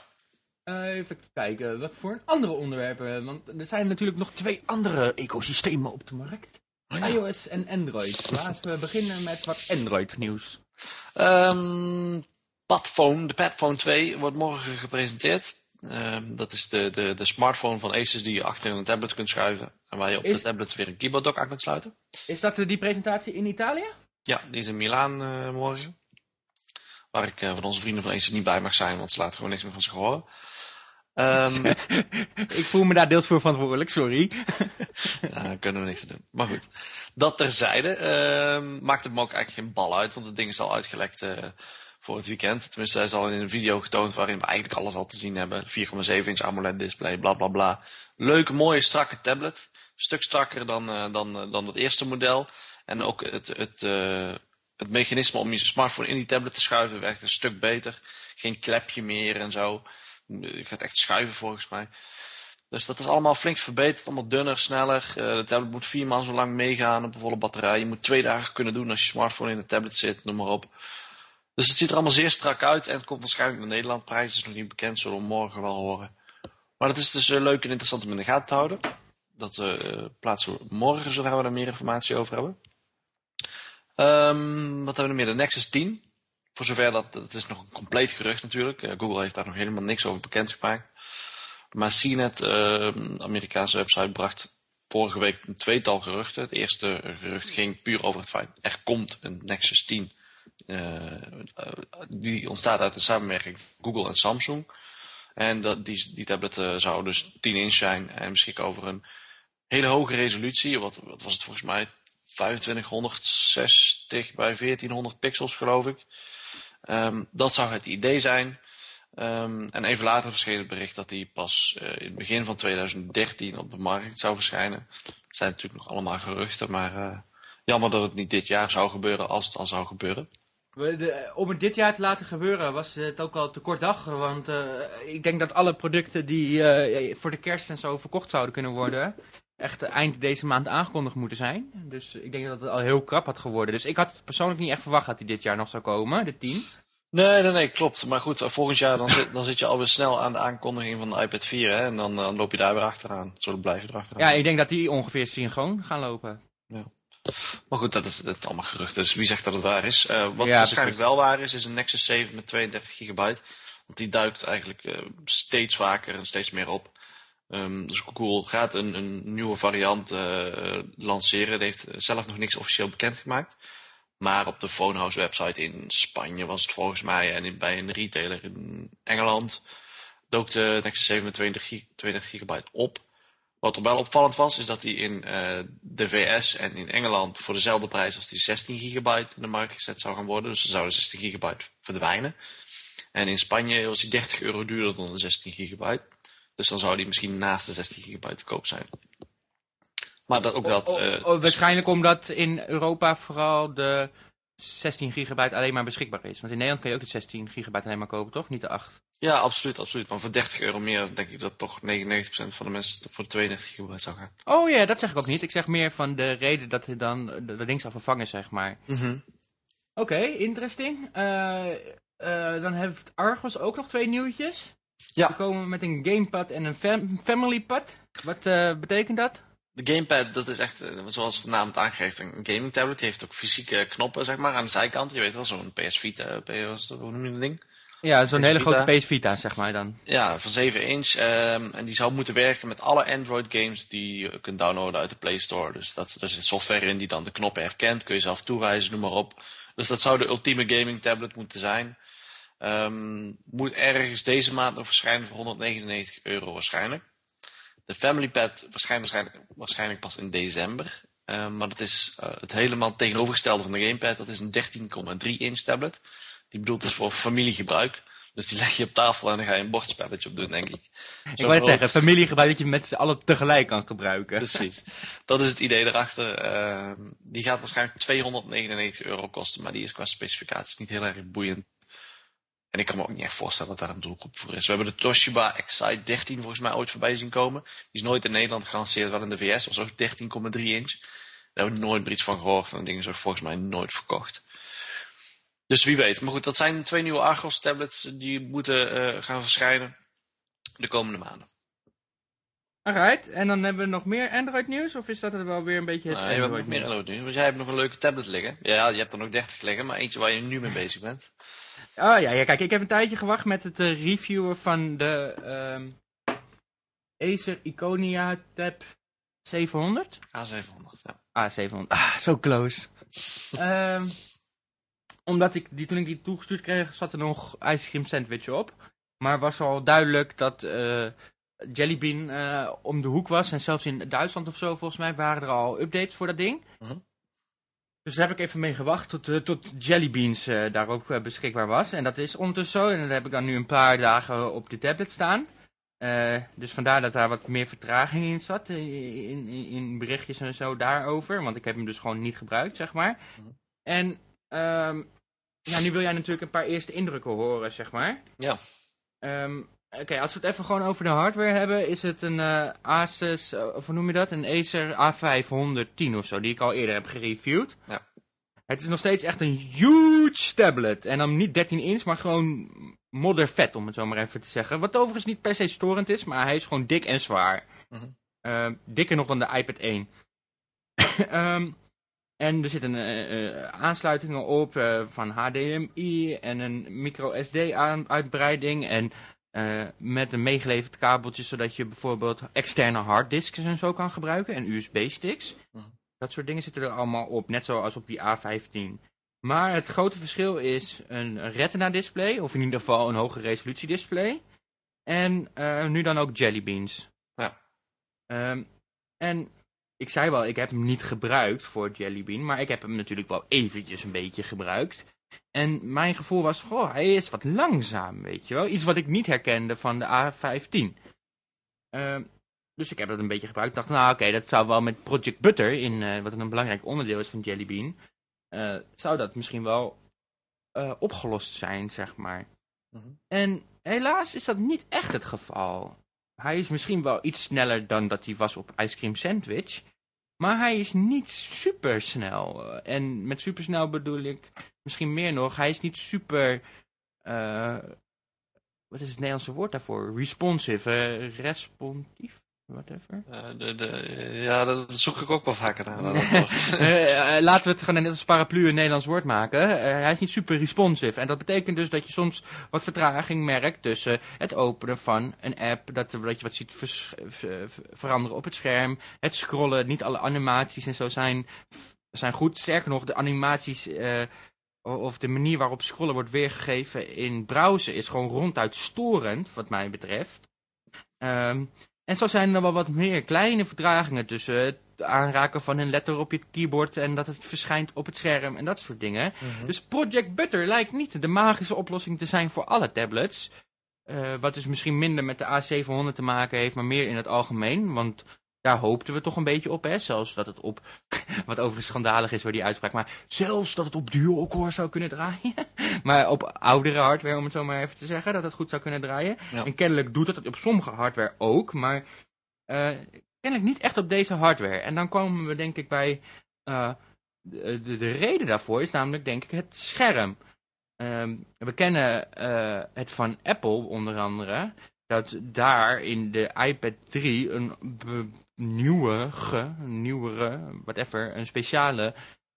[SPEAKER 1] Even kijken, wat voor andere onderwerpen. Want er zijn natuurlijk nog twee andere ecosystemen op de markt.
[SPEAKER 2] Oh ja.
[SPEAKER 1] iOS en Android. Laten we beginnen met wat Android nieuws.
[SPEAKER 2] Padphone, de Padphone 2 wordt morgen gepresenteerd. Ehm, dat is de, de, de smartphone van Asus die je achter in een tablet kunt schuiven. En waar je op
[SPEAKER 1] Is-
[SPEAKER 2] de tablet weer een keyboard dock aan kunt sluiten.
[SPEAKER 1] Is dat eh, die presentatie in Italië?
[SPEAKER 2] Ja, die is in Milaan eh, morgen. Waar ik eh, van onze vrienden van Aces niet bij mag zijn, want ze laten gewoon niks meer van zich horen. Ehm
[SPEAKER 1] ik voel me daar deels voor verantwoordelijk, sorry.
[SPEAKER 2] ja, daar kunnen we niks aan doen. Maar goed, dat terzijde. ehm maakt het me ook eigenlijk geen bal uit, want het ding is al uitgelekt voor het weekend. Tenminste, hij is al in een video getoond waarin we eigenlijk alles al te zien hebben. 4,7 inch AMOLED display, bla bla bla. Leuke, mooie, strakke tablet. Stuk strakker dan, eh, dan, eh, dan het eerste model. En ook het, het, eh, het mechanisme om je smartphone in die tablet te schuiven werkt een stuk beter. Geen klepje meer en zo. Je gaat echt schuiven volgens mij. Dus dat is allemaal flink verbeterd, allemaal dunner, sneller. De tablet moet vier maal zo lang meegaan op een volle batterij. Je moet twee dagen kunnen doen als je smartphone in de tablet zit, noem maar op. Dus het ziet er allemaal zeer strak uit en het komt waarschijnlijk naar Nederland. Prijs is nog niet bekend, zullen we morgen wel horen. Maar het is dus eh, leuk en interessant om in de gaten te houden. Dat eh, plaatsen we morgen, zodra we daar meer informatie over hebben. Ehm, wat hebben we nog meer? De Nexus 10. Voor zover dat, het is nog een compleet gerucht natuurlijk. Eh, Google heeft daar nog helemaal niks over bekendgemaakt. Maar CNET, ehm, Amerikaanse website, bracht vorige week een tweetal geruchten. Het eerste gerucht ging puur over het feit, er komt een Nexus 10. Eh, eh, die ontstaat uit een samenwerking Google en Samsung. En dat, die, die tablet eh, zou dus 10 inch zijn en beschikken over een hele hoge resolutie. Wat, wat was het volgens mij? 2560 bij 1400 pixels geloof ik. Ehm, dat zou het idee zijn. Ehm, en even later verscheen het bericht dat die pas in het begin van 2013 op de markt zou verschijnen. Het zijn natuurlijk nog allemaal geruchten, maar jammer dat het niet dit jaar zou gebeuren als het al zou gebeuren.
[SPEAKER 1] De- om het dit jaar te laten gebeuren was het ook al te kort dag. Want eh, ik denk dat alle producten die eh, voor de kerst en zo verkocht zouden kunnen worden... echt eind deze maand aangekondigd moeten zijn. Dus ik denk dat het al heel krap had geworden. Dus ik had persoonlijk niet echt verwacht dat die dit jaar nog zou komen, de 10.
[SPEAKER 2] Nee, nee, nee, klopt. Maar goed, eh, volgend jaar dan zit, dan zit je alweer snel aan de aankondiging van de iPad 4. Hè? En dan, dan loop je daar weer achteraan. Zo blijf je erachteraan.
[SPEAKER 1] Ja, ik denk dat die ongeveer synchroon gaan lopen.
[SPEAKER 2] Maar goed, dat is, dat is allemaal geruchten. Dus wie zegt dat het waar is? Eh, wat
[SPEAKER 1] Ja,
[SPEAKER 2] waarschijnlijk wel waar is, is een Nexus 7 met 32 gigabyte. Want die duikt eigenlijk eh, steeds vaker en steeds meer op. Ehm, dus Google gaat een, een nieuwe variant eh, lanceren. Die heeft zelf nog niks officieel bekendgemaakt. Maar op de Phonehouse website in Spanje was het volgens mij. En bij een retailer in Engeland dook de Nexus 7 met 32, gig- 32 gigabyte op. Wat er wel opvallend was, is dat die in eh, de VS en in Engeland voor dezelfde prijs als die 16 gigabyte in de markt gezet zou gaan worden. Dus er zouden 16 gigabyte verdwijnen. En in Spanje was die 30 euro duurder dan de 16 gigabyte. Dus dan zou die misschien naast de 16 gigabyte te koop zijn. Maar dat ook dat...
[SPEAKER 1] Oh,
[SPEAKER 2] eh,
[SPEAKER 1] oh, waarschijnlijk omdat in Europa vooral de 16 gigabyte alleen maar beschikbaar is. Want in Nederland kan je ook de 16 gigabyte alleen maar kopen, toch? Niet de 8.
[SPEAKER 2] Ja, absoluut, absoluut. Maar voor 30 euro meer denk ik dat toch 99% van de mensen voor de 32 gigabyte zou gaan.
[SPEAKER 1] Oh ja, dat zeg ik ook niet. Ik zeg meer van de reden dat het dan de, ding zou vervangen, zeg maar. Oké, interesting. Eh, eh, dan heeft Argos ook nog twee nieuwtjes.
[SPEAKER 2] Ja.
[SPEAKER 1] We komen met een gamepad en een fam family pad. Wat eh, betekent dat?
[SPEAKER 2] De gamepad, dat is echt, eh, zoals de naam het aangeeft, een gaming tablet. Die heeft ook fysieke knoppen, zeg maar, aan de zijkant. Je weet wel, zo'n PS Vita, PS, hoe noem je dat ding?
[SPEAKER 1] Ja, zo'n hele grote PS Vita, zeg maar dan.
[SPEAKER 2] Ja, van 7 inch. Um, en die zou moeten werken met alle Android games die je kunt downloaden uit de Play Store. Dus dat, er zit software in die dan de knoppen herkent. Kun je zelf toewijzen, noem maar op. Dus dat zou de ultieme gaming tablet moeten zijn. Um, moet ergens deze maand nog verschijnen voor 199 euro waarschijnlijk. De Family Pad waarschijnlijk, waarschijnlijk, pas in december. Um, maar dat is uh, het helemaal tegenovergestelde van de Gamepad. Dat is een 13,3 inch tablet. Die bedoeld is voor familiegebruik. Dus die leg je op tafel en dan ga je een bordspelletje op doen, denk ik.
[SPEAKER 1] Zo ik wou het zeggen, familiegebruik dat je met z'n allen tegelijk kan gebruiken.
[SPEAKER 2] Precies. Dat is het idee erachter. Uh, die gaat waarschijnlijk 299 euro kosten, maar die is qua specificaties niet heel erg boeiend. En ik kan me ook niet echt voorstellen dat daar een doelgroep voor is. We hebben de Toshiba Excite 13 volgens mij ooit voorbij zien komen. Die is nooit in Nederland gelanceerd, wel in de VS. Dat was ook 13,3 inch. Daar hebben we nooit meer iets van gehoord. En dat ding is ook volgens mij nooit verkocht. Dus wie weet. Maar goed, dat zijn twee nieuwe Argos tablets die moeten uh, gaan verschijnen de komende maanden.
[SPEAKER 1] Alright, en dan hebben we nog meer Android nieuws? Of is dat er wel weer een beetje het
[SPEAKER 2] nee, we hebben nog meer Android nieuws. Want jij hebt nog een leuke tablet liggen. Ja, je hebt er nog 30 liggen, maar eentje waar je nu mee bezig bent.
[SPEAKER 1] Oh ja, ja kijk, ik heb een tijdje gewacht met het uh, reviewen van de um, Acer Iconia Tab 700.
[SPEAKER 2] A700, ja.
[SPEAKER 1] A700, ah, zo close. um, omdat ik die, toen ik die toegestuurd kreeg, zat er nog ice cream sandwich op. Maar was al duidelijk dat uh, Jellybean uh, om de hoek was. En zelfs in Duitsland of zo, volgens mij, waren er al updates voor dat ding. -huh. Dus daar heb ik even mee gewacht tot, uh, tot Jellybeans uh, daar ook beschikbaar was. En dat is ondertussen zo. En dat heb ik dan nu een paar dagen op de tablet staan. Dus vandaar dat daar wat meer vertraging in zat. In, in, in, berichtjes en zo daarover. Want ik heb hem dus gewoon niet gebruikt, zeg maar. En um, ja, nu wil jij natuurlijk een paar eerste indrukken horen, zeg maar.
[SPEAKER 2] Ja.
[SPEAKER 1] Um, Oké, okay, als we het even gewoon over de hardware hebben, is het een uh, Asus, uh, of hoe noem je dat? Een Acer A510 of zo, die ik al eerder heb gereviewd.
[SPEAKER 2] Ja.
[SPEAKER 1] Het is nog steeds echt een huge tablet. En dan niet 13 inch, maar gewoon moddervet, om het zo maar even te zeggen. Wat overigens niet per se storend is, maar hij is gewoon dik en zwaar. Mm -hmm. uh, dikker nog dan de iPad 1. um, en er zitten aansluitingen op van HDMI en een micro SD uitbreiding en uh, met een meegeleverd kabeltje zodat je bijvoorbeeld externe harddisks en zo kan gebruiken en USB-sticks. Mm. Dat soort dingen zitten er allemaal op, net zoals op die A15. Maar het grote verschil is een retina display, of in ieder geval een hoge resolutie display. En nu dan ook Jelly Beans.
[SPEAKER 2] Ja.
[SPEAKER 1] Um, en ik zei wel, ik heb hem niet gebruikt voor Jellybean, maar ik heb hem natuurlijk wel eventjes een beetje gebruikt. En mijn gevoel was, goh, hij is wat langzaam, weet je wel. Iets wat ik niet herkende van de A15. Uh, dus ik heb dat een beetje gebruikt. dacht, nou oké, okay, dat zou wel met Project Butter, in, uh, wat een belangrijk onderdeel is van Jellybean, uh, zou dat misschien wel uh, opgelost zijn, zeg maar. Mm -hmm. En helaas is dat niet echt het geval. Hij is misschien wel iets sneller dan dat hij was op Ice Cream Sandwich. Maar hij is niet super snel. En met super snel bedoel ik misschien meer nog. Hij is niet super... Uh, wat is het Nederlandse woord daarvoor? Responsive, uh, responsief? Whatever.
[SPEAKER 2] Uh, de, de, ja, dat zoek ik ook wel vaker naar.
[SPEAKER 1] laten we het gewoon net als paraplu een Nederlands woord maken. Hij is niet super responsive. En dat betekent dus dat je soms wat vertraging merkt tussen het openen van een app. Dat, dat je wat ziet vers, ver, veranderen op het scherm. Het scrollen. Niet alle animaties en zo zijn, zijn goed. Sterker nog, de animaties of de manier waarop scrollen wordt weergegeven in browser is gewoon ronduit storend, wat mij betreft. Um, en zo zijn er wel wat meer kleine vertragingen tussen het aanraken van een letter op je keyboard en dat het verschijnt op het scherm en dat soort dingen. Mm -hmm. Dus Project Butter lijkt niet de magische oplossing te zijn voor alle tablets. Uh, wat dus misschien minder met de A700 te maken heeft, maar meer in het algemeen. Want daar hoopten we toch een beetje op, hè. Zelfs dat het op, wat overigens schandalig is voor die uitspraak, maar zelfs dat het op dual-core zou kunnen draaien. maar op oudere hardware, om het zo maar even te zeggen, dat het goed zou kunnen draaien. Ja. En kennelijk doet het op sommige hardware ook, maar uh, kennelijk niet echt op deze hardware. En dan komen we denk ik bij, uh, de, de, de, reden daarvoor is namelijk denk ik het scherm. Uh, we kennen uh, het van Apple onder andere, dat daar in de iPad 3 een nieuwe, nieuwere, whatever, een speciale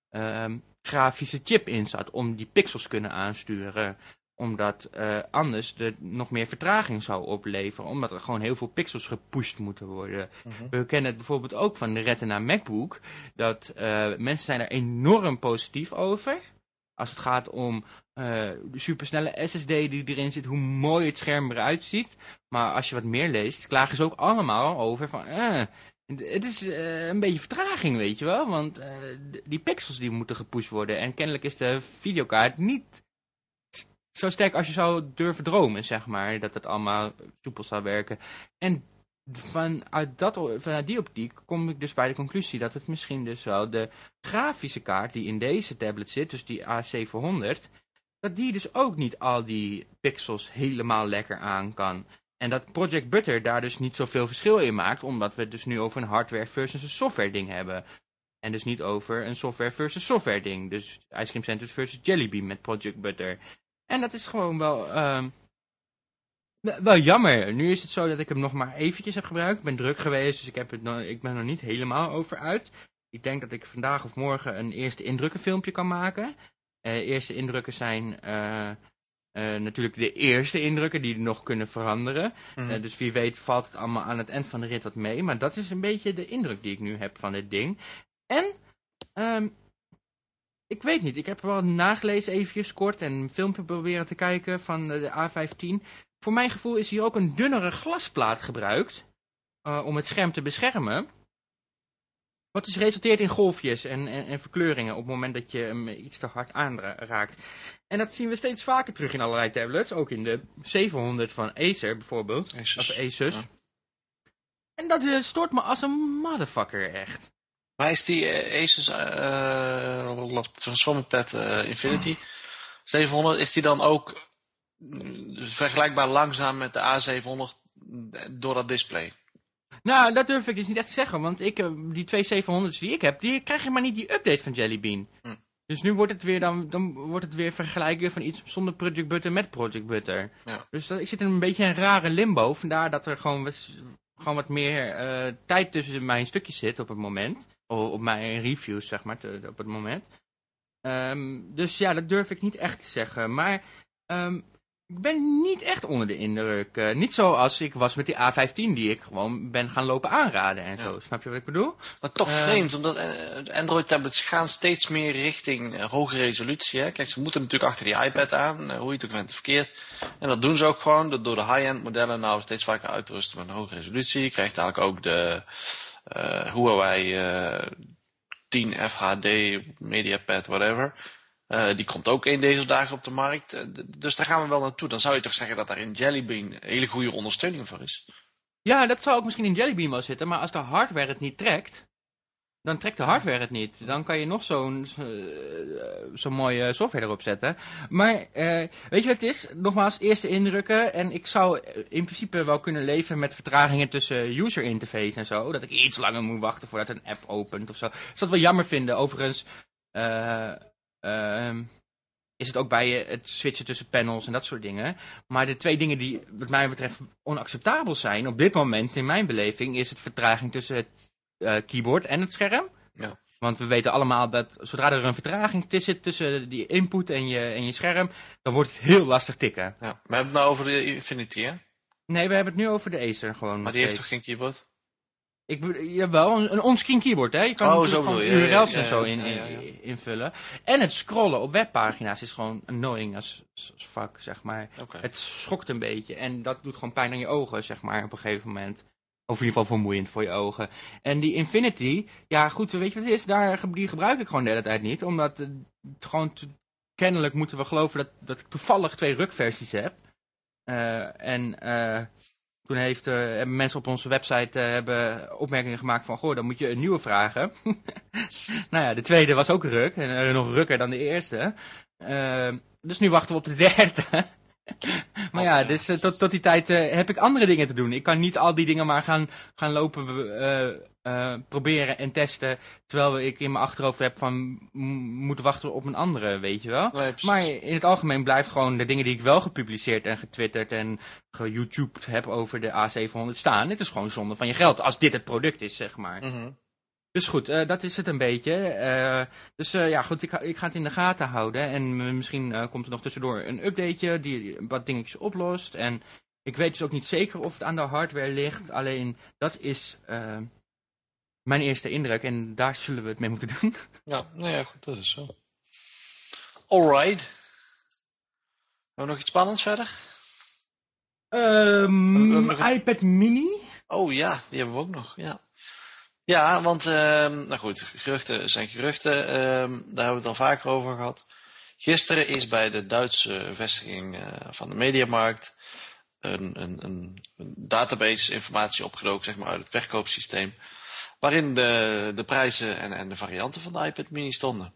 [SPEAKER 1] ehm, grafische chip in zat om die pixels kunnen aansturen omdat uh, anders er nog meer vertraging zou opleveren. Omdat er gewoon heel veel pixels gepusht moeten worden. Mhm. We kennen het bijvoorbeeld ook van de Retina MacBook. Dat uh, mensen zijn er enorm positief over. Als het gaat om uh, de supersnelle SSD die erin zit. Hoe mooi het scherm eruit ziet. Maar als je wat meer leest, klagen ze ook allemaal over van... het is een beetje vertraging, weet je wel. Want die pixels die moeten gepusht worden. En kennelijk is de videokaart niet zo sterk als je zou durven dromen, zeg maar. Dat het allemaal soepel zou werken. En vanuit, dat, vanuit die optiek kom ik dus bij de conclusie dat het misschien dus wel de grafische kaart die in deze tablet zit, dus die A700, dat die dus ook niet al die pixels helemaal lekker aan kan. En dat Project Butter daar dus niet zoveel verschil in maakt, omdat we het dus nu over een hardware versus een software ding hebben. En dus niet over een software versus software ding. Dus Ice Cream Centers versus Jellybean met Project Butter. En dat is gewoon wel, um, wel jammer. Nu is het zo dat ik hem nog maar eventjes heb gebruikt. Ik ben druk geweest, dus ik, heb het nog, ik ben er nog niet helemaal over uit. Ik denk dat ik vandaag of morgen een eerste indrukkenfilmpje kan maken. Uh, eerste indrukken zijn uh, uh, natuurlijk de eerste indrukken die nog kunnen veranderen. Mm. dus wie weet valt het allemaal aan het eind van de rit wat mee. Maar dat is een beetje de indruk die ik nu heb van dit ding. En um, ik weet niet. Ik heb wel nagelezen eventjes kort en een filmpje proberen te kijken van de A15. Voor mijn gevoel is hier ook een dunnere glasplaat gebruikt. Uh, om het scherm te beschermen. Wat dus resulteert in golfjes en, en, en, verkleuringen op het moment dat je hem iets te hard aanraakt. En dat zien we steeds vaker terug in allerlei tablets. Ook in de 700 van Acer bijvoorbeeld. Asus. Of Asus. Ja. En dat uh, stoort me als een motherfucker echt.
[SPEAKER 2] Maar is die uh, Asus uh, Transformer Pad uh, Infinity 700, is die dan ook mm, vergelijkbaar langzaam met de A700 door dat display?
[SPEAKER 1] Nou, dat durf ik dus niet echt te zeggen, want ik, die twee 700's die ik heb, die krijgen maar niet die update van Jelly Bean. Hm. Dus nu wordt het weer, dan, dan wordt het weer vergelijken van iets zonder Project Butter met Project Butter. Ja. Dus dat, ik zit in een beetje een rare limbo, vandaar dat er gewoon, gewoon wat meer tijd tussen mijn stukjes zit op het moment op mijn reviews, zeg maar, op het moment. Um, dus ja, dat durf ik niet echt te zeggen. Maar um, ik ben niet echt onder de indruk. Uh, niet zoals ik was met die A15 die ik gewoon ben gaan lopen aanraden en zo. Snap je wat ik bedoel?
[SPEAKER 2] Maar toch uh, vreemd, omdat uh, Android tablets gaan steeds meer richting hoge resolutie. Hè? Kijk, ze moeten natuurlijk achter die iPad aan, hoe je het ook bent verkeerd. En dat doen ze ook gewoon door de high-end modellen nou steeds vaker uit te rusten met een hoge resolutie. Je krijgt eigenlijk ook de Huawei uh, 10 FHD, MediaPad, whatever. Uh, die komt ook in deze dagen op de markt. Uh, dus daar gaan we wel naartoe. Dan zou je toch zeggen dat daar in Jelly Bean hele goede ondersteuning voor is?
[SPEAKER 1] Ja, dat zou ook misschien in Jelly Bean wel zitten. Maar als de hardware het niet trekt, dan trekt de hardware het niet. Dan kan je nog zo'n zo'n mooie software erop zetten. Maar weet je wat het is? Nogmaals, eerste indrukken. En ik zou in principe wel kunnen leven met vertragingen tussen user interface en zo. Dat ik iets langer moet wachten voordat een app opent of zo. Ik zou het wel jammer vinden. Overigens is het ook bij het switchen tussen panels en dat soort dingen. Maar de twee dingen die wat mij betreft onacceptabel zijn op dit moment in mijn beleving... is het vertraging tussen het uh, keyboard en het scherm. Ja. Want we weten allemaal dat zodra er een vertraging zit tussen die input en je, en je scherm, dan wordt het heel lastig tikken.
[SPEAKER 2] Ja, we hebben het nou over de Infinity, hè?
[SPEAKER 1] Nee, we hebben het nu over de Acer gewoon.
[SPEAKER 2] Maar die heeft toch geen keyboard?
[SPEAKER 1] Ik, jawel, een, een onscreen keyboard, hè? Je kan oh, zo gewoon URL's en zo in, in, invullen. En het scrollen op webpagina's is gewoon annoying als, als fuck, zeg maar. Okay. Het schokt een beetje en dat doet gewoon pijn aan je ogen, zeg maar, op een gegeven moment. Of in ieder geval vermoeiend voor je ogen. En die Infinity, ja goed, weet je wat het is? Daar, die gebruik ik gewoon de hele tijd niet. Omdat het gewoon kennelijk moeten we geloven dat, dat ik toevallig twee rukversies heb. Uh, en uh, toen heeft, uh, hebben mensen op onze website hebben opmerkingen gemaakt van... Goh, dan moet je een nieuwe vragen. nou ja, de tweede was ook ruk. En nog rukker dan de eerste. dus nu wachten we op de derde. maar ja, dus uh, tot, tot die tijd heb ik andere dingen te doen. Ik kan niet al die dingen maar gaan, gaan lopen uh, eh, proberen en testen. Terwijl ik in mijn achterhoofd heb van moeten wachten op een andere, weet je wel. maar in het algemeen blijft gewoon de dingen die ik wel gepubliceerd en getwitterd en geYouTubed heb over de A700 staan. Het is gewoon zonde van je geld als dit het product is, zeg maar.
[SPEAKER 2] Mhm.
[SPEAKER 1] Dus goed, uh, dat is het een beetje. Uh, dus uh, ja, goed, ik, ik, ga het in de gaten houden. En misschien komt er nog tussendoor een updateje die wat dingetjes oplost. En ik weet dus ook niet zeker of het aan de hardware ligt. Alleen dat is mijn eerste indruk en daar zullen we het mee moeten doen.
[SPEAKER 2] Ja, nou ja, goed, dat is zo. Alright. Hebben we nog iets spannends verder?
[SPEAKER 1] Um, iPad mini?
[SPEAKER 2] Oh ja, die hebben we ook nog, ja. Ja, want, uh, nou goed, geruchten zijn geruchten. Uh, daar hebben we het al vaker over gehad. Gisteren is bij de Duitse vestiging uh, van de Mediamarkt een, een, een, een database informatie opgedoken, zeg maar, uit het verkoopsysteem waarin de, de prijzen en, en de varianten van de iPad mini stonden.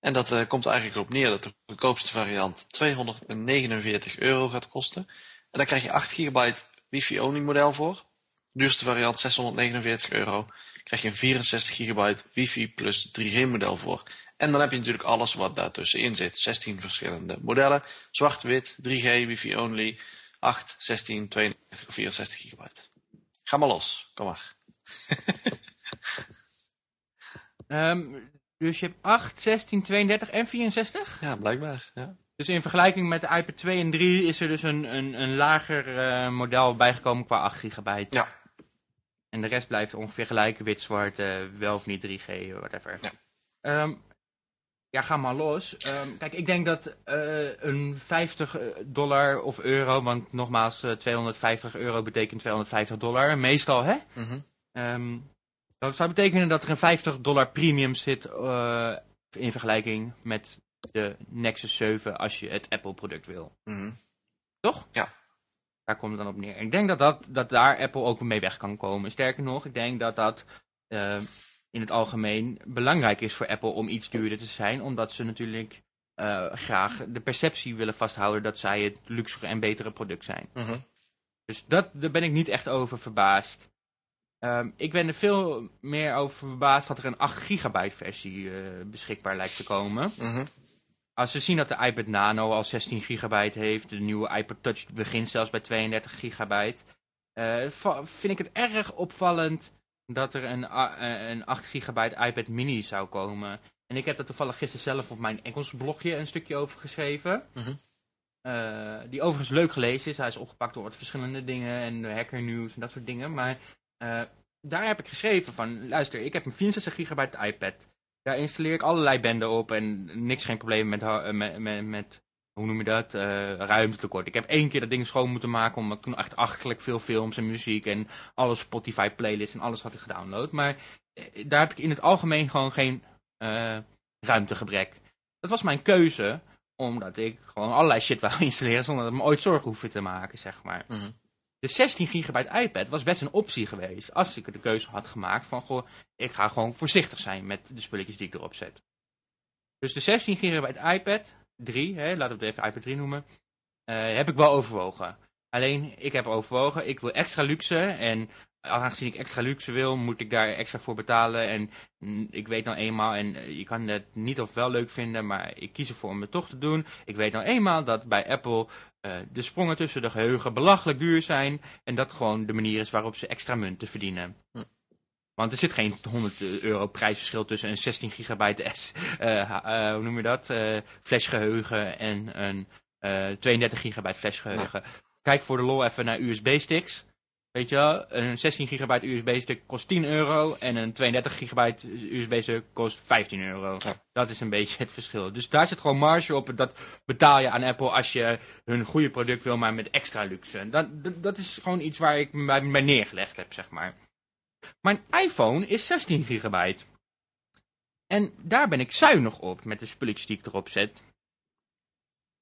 [SPEAKER 2] En dat uh, komt eigenlijk op neer dat de goedkoopste variant 249 euro gaat kosten. En dan krijg je 8 gigabyte wifi-only model voor. Duurste variant 649 euro. krijg je een 64 gigabyte wifi plus 3G model voor. En dan heb je natuurlijk alles wat daartussenin zit. 16 verschillende modellen. Zwart-wit, 3G, wifi-only, 8, 16, 32 of 64 gigabyte. Ga maar los, kom maar.
[SPEAKER 1] Um, dus je hebt 8, 16, 32 en 64?
[SPEAKER 2] Ja, blijkbaar. Ja.
[SPEAKER 1] Dus in vergelijking met de iPad 2 en 3 is er dus een, een, een lager uh, model bijgekomen qua 8 gigabyte.
[SPEAKER 2] Ja.
[SPEAKER 1] En de rest blijft ongeveer gelijk, wit, zwart, uh, wel of niet 3G, whatever.
[SPEAKER 2] Ja.
[SPEAKER 1] Um, ja, ga maar los. Um, kijk, ik denk dat uh, een 50 dollar of euro, want nogmaals, uh, 250 euro betekent 250 dollar, meestal, hè?
[SPEAKER 2] Mm -hmm.
[SPEAKER 1] Um, dat zou betekenen dat er een 50 dollar premium zit uh, in vergelijking met de Nexus 7 als je het Apple product wil.
[SPEAKER 2] Mm
[SPEAKER 1] Toch?
[SPEAKER 2] Ja.
[SPEAKER 1] Daar komt het dan op neer. Ik denk dat, dat, dat daar Apple ook mee weg kan komen. Sterker nog, ik denk dat dat uh, in het algemeen belangrijk is voor Apple om iets duurder te zijn. Omdat ze natuurlijk uh, graag de perceptie willen vasthouden dat zij het luxere en betere product zijn.
[SPEAKER 2] Mm -hmm.
[SPEAKER 1] Dus dat, daar ben ik niet echt over verbaasd. Um, ik ben er veel meer over verbaasd dat er een 8 gigabyte versie uh, beschikbaar lijkt te komen.
[SPEAKER 2] Mm -hmm.
[SPEAKER 1] Als we zien dat de iPad Nano al 16 gigabyte heeft, de nieuwe iPad Touch begint zelfs bij 32 gigabyte, uh, vind ik het erg opvallend dat er een, uh, een 8 gigabyte iPad mini zou komen. En ik heb daar toevallig gisteren zelf op mijn Engels blogje een stukje over geschreven.
[SPEAKER 2] Mm -hmm.
[SPEAKER 1] uh, die overigens leuk gelezen is. Hij is opgepakt door wat verschillende dingen en hackernieuws en dat soort dingen. Maar uh, daar heb ik geschreven van, luister, ik heb een 64 gigabyte iPad. Daar installeer ik allerlei benden op en niks geen probleem met, met, met, met hoe noem je dat, uh, ruimtetekort. Ik heb één keer dat ding schoon moeten maken, omdat ik toen echt achterlijk veel films en muziek en alle Spotify playlists en alles had ik gedownload. Maar daar heb ik in het algemeen gewoon geen uh, ruimtegebrek. Dat was mijn keuze, omdat ik gewoon allerlei shit wou installeren zonder dat ik me ooit zorgen hoefde te maken, zeg maar.
[SPEAKER 2] -hmm.
[SPEAKER 1] De 16 gigabyte iPad was best een optie geweest als ik de keuze had gemaakt van, goh, ik ga gewoon voorzichtig zijn met de spulletjes die ik erop zet. Dus de 16 gigabyte iPad 3, hè, laten we het even iPad 3 noemen, uh, heb ik wel overwogen. Alleen, ik heb overwogen, ik wil extra luxe en aangezien ik extra luxe wil, moet ik daar extra voor betalen. En ik weet nou eenmaal, en uh, je kan het niet of wel leuk vinden, maar ik kies ervoor om het toch te doen. Ik weet nou eenmaal dat bij Apple uh, de sprongen tussen de geheugen belachelijk duur zijn. En dat gewoon de manier is waarop ze extra munten verdienen.
[SPEAKER 2] Hm.
[SPEAKER 1] Want er zit geen 100 euro prijsverschil tussen een 16 gigabyte S, uh, uh, hoe noem je dat, flashgeheugen en een 32 gigabyte flashgeheugen. Kijk voor de lol even naar USB-sticks. Weet je wel, een 16 gigabyte USB-stick kost 10 euro en een 32 gigabyte USB-stick kost 15 euro.
[SPEAKER 2] Ja.
[SPEAKER 1] Dat is een beetje het verschil. Dus daar zit gewoon marge op. Dat betaal je aan Apple als je hun goede product wil, maar met extra luxe. Dat, dat, dat is gewoon iets waar ik mij bij neergelegd heb, zeg maar. Mijn iPhone is 16 gigabyte. En daar ben ik zuinig op met de spulletjes die ik erop zet.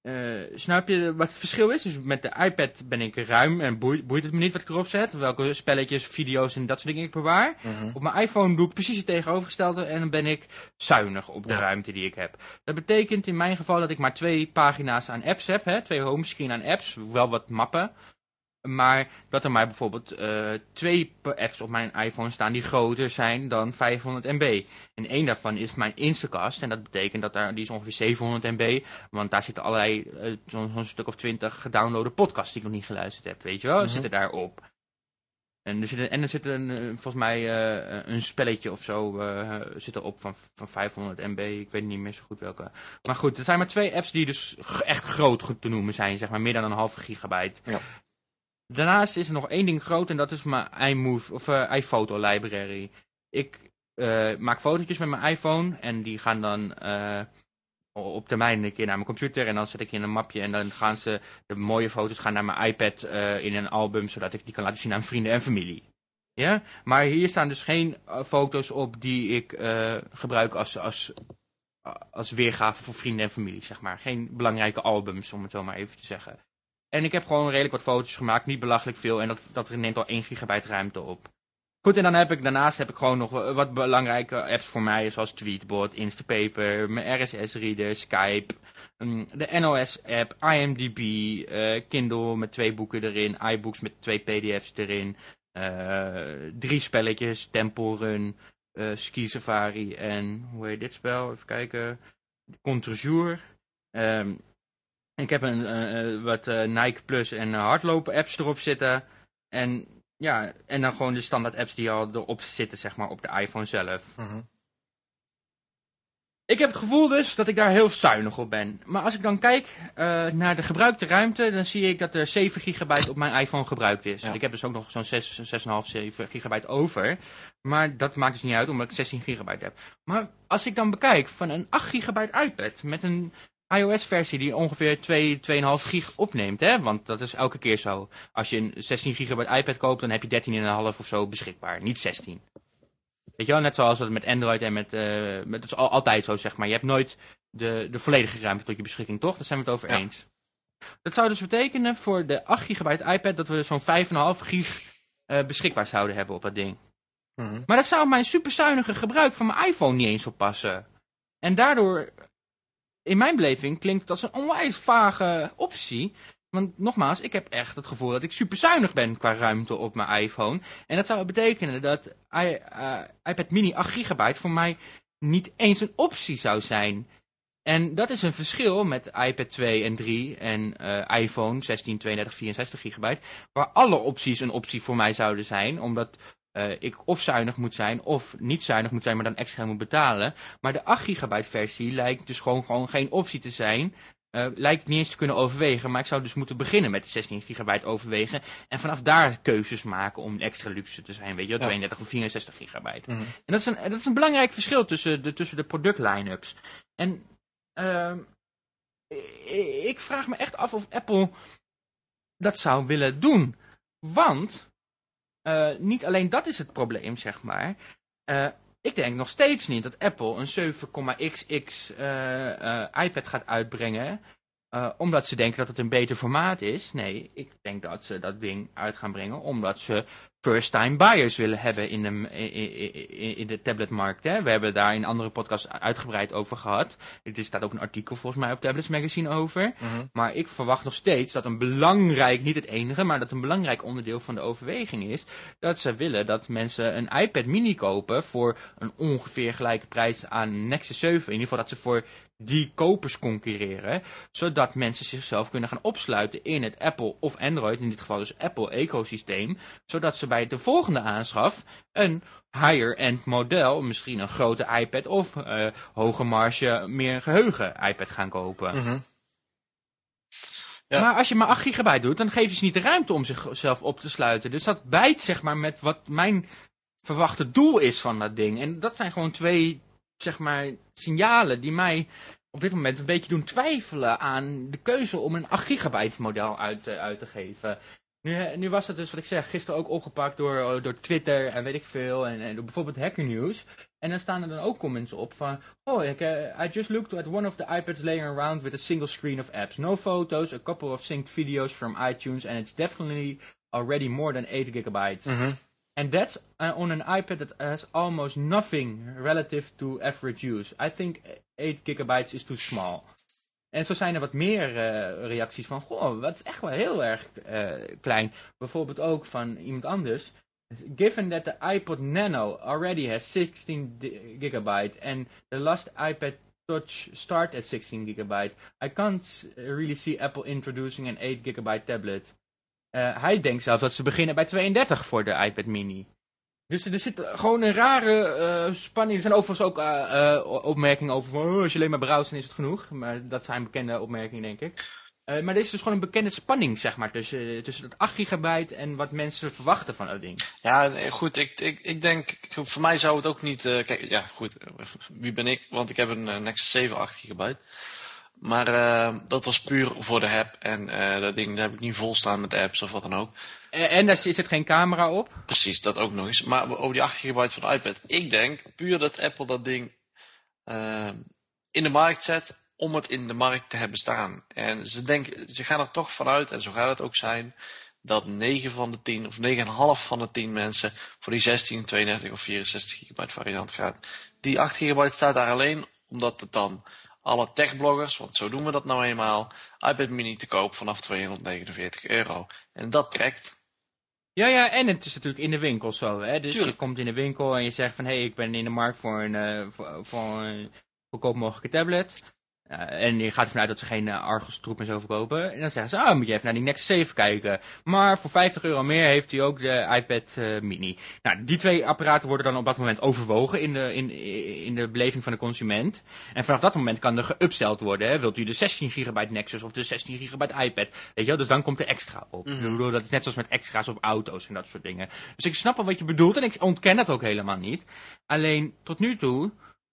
[SPEAKER 1] Uh, snap je wat het verschil is? Dus met de iPad ben ik ruim en boeit, boeit het me niet wat ik erop zet. Welke spelletjes, video's en dat soort dingen ik bewaar.
[SPEAKER 2] Mm -hmm.
[SPEAKER 1] Op mijn iPhone doe ik precies het tegenovergestelde en dan ben ik zuinig op de
[SPEAKER 2] Ja.
[SPEAKER 1] ruimte die ik heb. Dat betekent in mijn geval dat ik maar twee pagina's aan apps heb. Hè? Twee homescreen aan apps, wel wat mappen. Maar dat er maar bijvoorbeeld uh, twee apps op mijn iPhone staan die groter zijn dan 500 MB. En één daarvan is mijn Instacast. En dat betekent dat daar, die is ongeveer 700 MB. Want daar zitten allerlei, uh, zo'n stuk of twintig gedownloade podcasts die ik nog niet geluisterd heb. Weet je wel, mm zitten daarop. En er zit, en er zit een, eh, volgens mij uh, een spelletje of zo zit erop van, van 500 MB. Ik weet niet meer zo goed welke. Maar goed, er zijn maar twee apps die dus echt groot goed te noemen zijn. Zeg maar meer dan een halve gigabyte. Ja. Daarnaast is er nog één ding groot en dat is mijn iMove of uh, iPhoto library. Ik uh, maak fotootjes met mijn iPhone en die gaan dan uh, op termijn een keer naar mijn computer en dan zet ik in een mapje en dan gaan ze, de mooie foto's gaan naar mijn iPad in een album zodat ik die kan laten zien aan vrienden en familie. Ja, maar hier staan dus geen foto's op die ik gebruik als, als, als weergave voor vrienden en familie, zeg maar. Geen belangrijke albums, om het zo maar even te zeggen. En ik heb gewoon redelijk wat foto's gemaakt, niet belachelijk veel. En dat, dat neemt al 1 gigabyte ruimte op. Goed, en dan heb ik daarnaast heb ik gewoon nog wat belangrijke apps voor mij, zoals Tweetbot, Instapaper, mijn RSS-reader, Skype, mm, de NOS-app, IMDb, uh, Kindle met twee boeken erin, iBooks met twee pdf's erin, uh, drie spelletjes, Temple Run, uh, Ski Safari en, hoe heet dit spel? Even kijken, Contre Um, ik heb een, uh, wat uh, Nike Plus en hardlopen apps erop zitten. En ja, en dan gewoon de standaard apps die al erop zitten, zeg maar, op de iPhone zelf. Uh Ik heb het gevoel dus dat ik daar heel zuinig op ben. Maar als ik dan kijk uh, naar de gebruikte ruimte, dan zie ik dat er 7 gigabyte op mijn iPhone gebruikt is. Ik heb dus ook nog zo'n 6, 6,5, 7 gigabyte over. Maar dat maakt dus niet uit, omdat ik 16 gigabyte heb. Maar als ik dan bekijk van een 8 gigabyte iPad met een iOS-versie die ongeveer 2, 2,5 gig opneemt. Hè? Want dat is elke keer zo. Als je een 16 gigabyte iPad koopt, dan heb je 13,5 of zo beschikbaar. Niet 16. Weet je wel, net zoals dat met Android en met... Uh, met dat is al, altijd zo, zeg maar. Je hebt nooit de, de volledige ruimte tot je beschikking, toch? Daar zijn we het over eens. Dat zou dus betekenen voor de 8 gigabyte iPad dat we zo'n 5,5 gig uh, beschikbaar zouden hebben op dat ding. Mhm. Maar dat zou mijn superzuinige gebruik van mijn iPhone niet eens oppassen. En daardoor in mijn beleving klinkt het als een onwijs vage optie. Want nogmaals, ik heb echt het gevoel dat ik super zuinig ben qua ruimte op mijn iPhone. En dat zou betekenen dat uh, iPad mini 8 gigabyte voor mij niet eens een optie zou zijn. En dat is een verschil met iPad 2 en 3 en uh, iPhone 16, 32, 64 gigabyte. Waar alle opties een optie voor mij zouden zijn. Omdat uh, ik of zuinig moet zijn of niet zuinig moet zijn, maar dan extra moet betalen. Maar de 8 gigabyte versie lijkt dus gewoon, gewoon geen optie te zijn. Uh, lijkt niet eens te kunnen overwegen, maar ik zou dus moeten beginnen met 16 gigabyte overwegen. En vanaf daar keuzes maken om extra luxe te zijn, weet je wel, 32 of 64 gigabyte. Mhm. En dat is, een, dat is een belangrijk verschil tussen de, tussen de product line-ups. En uh, ik vraag me echt af of Apple dat zou willen doen. Want niet alleen dat is het probleem, zeg maar. Uh, ik denk nog steeds niet dat Apple een 7,xx uh, iPad gaat uitbrengen. omdat ze denken dat het een beter formaat is. Nee, ik denk dat ze dat ding uit gaan brengen omdat ze first-time buyers willen hebben in de, in, in de tabletmarkt. Hè? We hebben daar in andere podcasts uitgebreid over gehad. Er staat ook een artikel volgens mij op Tablets Magazine over. Mhm. Maar ik verwacht nog steeds dat een belangrijk, niet het enige, maar dat een belangrijk onderdeel van de overweging is dat ze willen dat mensen een iPad mini kopen voor een ongeveer gelijke prijs aan Nexus 7. In ieder geval dat ze voor die kopers concurreren, zodat mensen zichzelf kunnen gaan opsluiten in het Apple of Android, in dit geval dus Apple ecosysteem, zodat ze bij de volgende aanschaf een higher-end model, misschien een grote iPad of uh, hoge marge, meer geheugen iPad gaan kopen. Mhm. ja. Maar als je maar 8 gigabyte doet, dan geven ze niet de ruimte om zichzelf op te sluiten. Dus dat bijt zeg maar met wat mijn verwachte doel is van dat ding. En dat zijn gewoon twee zeg maar, signalen die mij op dit moment een beetje doen twijfelen aan de keuze om een 8 gigabyte model uit, uit te geven. Nu, nu, was het dus, wat ik zeg, gisteren ook opgepakt door, door Twitter en weet ik veel. En, en bijvoorbeeld Hacker News. En dan staan er dan ook comments op van... Oh, ik, I just looked at one of the iPads laying around with a single screen of apps. No photos, a couple of synced videos from iTunes. And it's definitely already more than 8 gigabytes. Mm And that's uh, on an iPad that has almost nothing relative to average use. I think 8 gigabytes is too small. En zo zijn er wat meer reacties van, goh, wat is echt wel heel erg klein. Bijvoorbeeld ook van iemand anders. Given that the iPod Nano already has 16 gigabyte and the last iPad Touch start at 16 gigabyte, I can't really see Apple introducing an 8 gigabyte tablet. Uh, hij denkt zelfs dat ze beginnen bij 32 voor de iPad mini. Dus er zit gewoon een rare uh, spanning. Er zijn overigens ook uh, opmerkingen over van, oh, als je alleen maar browst, dan is het genoeg. Maar dat zijn bekende opmerkingen, denk ik. Maar er is dus gewoon een bekende spanning, zeg maar, tussen, tussen dat 8 gigabyte en wat mensen verwachten van dat ding.
[SPEAKER 2] Ja, goed, ik, ik, ik denk, voor mij zou het ook niet, kijk, ja, goed, wie ben ik? Want ik heb een Nexus 7 8 gigabyte. Maar dat was puur voor de app en dat ding daar heb ik niet vol staan met apps of wat dan ook.
[SPEAKER 1] En, en daar zit geen camera op?
[SPEAKER 2] Precies, dat ook nog eens. Maar over die 8 gigabyte van de iPad, ik denk puur dat Apple dat ding in de markt zet om het in de markt te hebben staan. En ze, denken, ze gaan er toch vanuit, en zo gaat het ook zijn, dat 9 van de 10 of 9,5 van de 10 mensen voor die 16, 32 of 64 gigabyte variant gaat. Die 8 gigabyte staat daar alleen omdat het dan alle techbloggers, want zo doen we dat nou eenmaal, iPad mini te koop vanaf 249 euro. En dat trekt.
[SPEAKER 1] Ja, ja, en het is natuurlijk in de winkel zo. Hè? Dus je komt in de winkel en je zegt van, hé, hey, ik ben in de markt voor een, uh, voor, voor een goedkoop mogelijke tablet. Uh, en je gaat ervan uit dat ze geen uh, Argos troep meer zo verkopen. En dan zeggen ze, ah, moet je even naar die Nexus 7 kijken. Maar voor 50 euro meer heeft hij ook de iPad uh, mini. Nou, die twee apparaten worden dan op dat moment overwogen in de, in, in de beleving van de consument. En vanaf dat moment kan er geupseld worden. Hè. Wilt u de 16 gigabyte Nexus of de 16 gigabyte iPad? Weet je wel, dus dan komt er extra op. Mm -hmm. Ik bedoel, dat is net zoals met extra's op auto's en dat soort dingen. Dus ik snap wel wat je bedoelt en ik ontken dat ook helemaal niet. Alleen, tot nu toe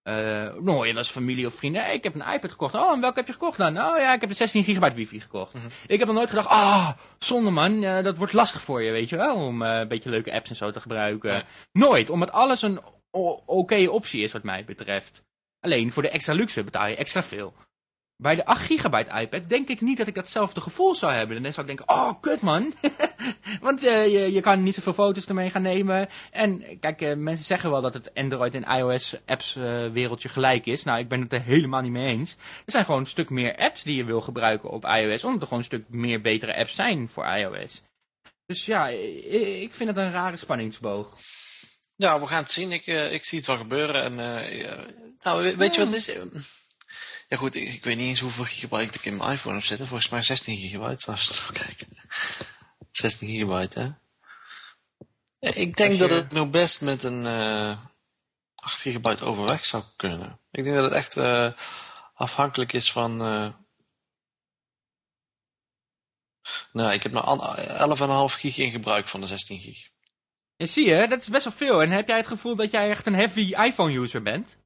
[SPEAKER 1] uh, nou, je was familie of vrienden. Hey, ik heb een iPad gekocht. Oh, en welke heb je gekocht dan? Oh ja, ik heb de 16 gigabyte wifi gekocht. Mm -hmm. Ik heb nog nooit gedacht, ah, oh, zonde man, uh, dat wordt lastig voor je, weet je wel. Om uh, een beetje leuke apps en zo te gebruiken. Ja. Nooit, omdat alles een oké optie is wat mij betreft. Alleen voor de extra luxe betaal je extra veel. Bij de 8 gigabyte iPad denk ik niet dat ik datzelfde gevoel zou hebben. Dan zou ik denken, oh kut man. Want uh, je, je kan niet zoveel foto's ermee gaan nemen. En kijk, uh, mensen zeggen wel dat het Android en iOS apps uh, wereldje gelijk is. Nou, ik ben het er helemaal niet mee eens. Er zijn gewoon een stuk meer apps die je wil gebruiken op iOS. Omdat er gewoon een stuk meer betere apps zijn voor iOS. Dus ja, ik, ik vind het een rare spanningsboog.
[SPEAKER 2] Ja, we gaan het zien. Ik, ik zie het wel gebeuren. En, nou, weet je wat het is? Ja goed, ik, ik, weet niet eens hoeveel gigabyte ik in mijn iPhone heb zitten. Volgens mij 16 gigabyte. Het kijken. 16 gigabyte, hè? Ik denk je... dat het nog best met een uh, 8 gigabyte overweg zou kunnen. Ik denk dat het echt uh, afhankelijk is van... Uh... Nou, ik heb nou 11,5 gig in gebruik van de 16 gig.
[SPEAKER 1] En zie je, dat is best wel veel. En heb jij het gevoel dat jij echt een heavy iPhone-user bent?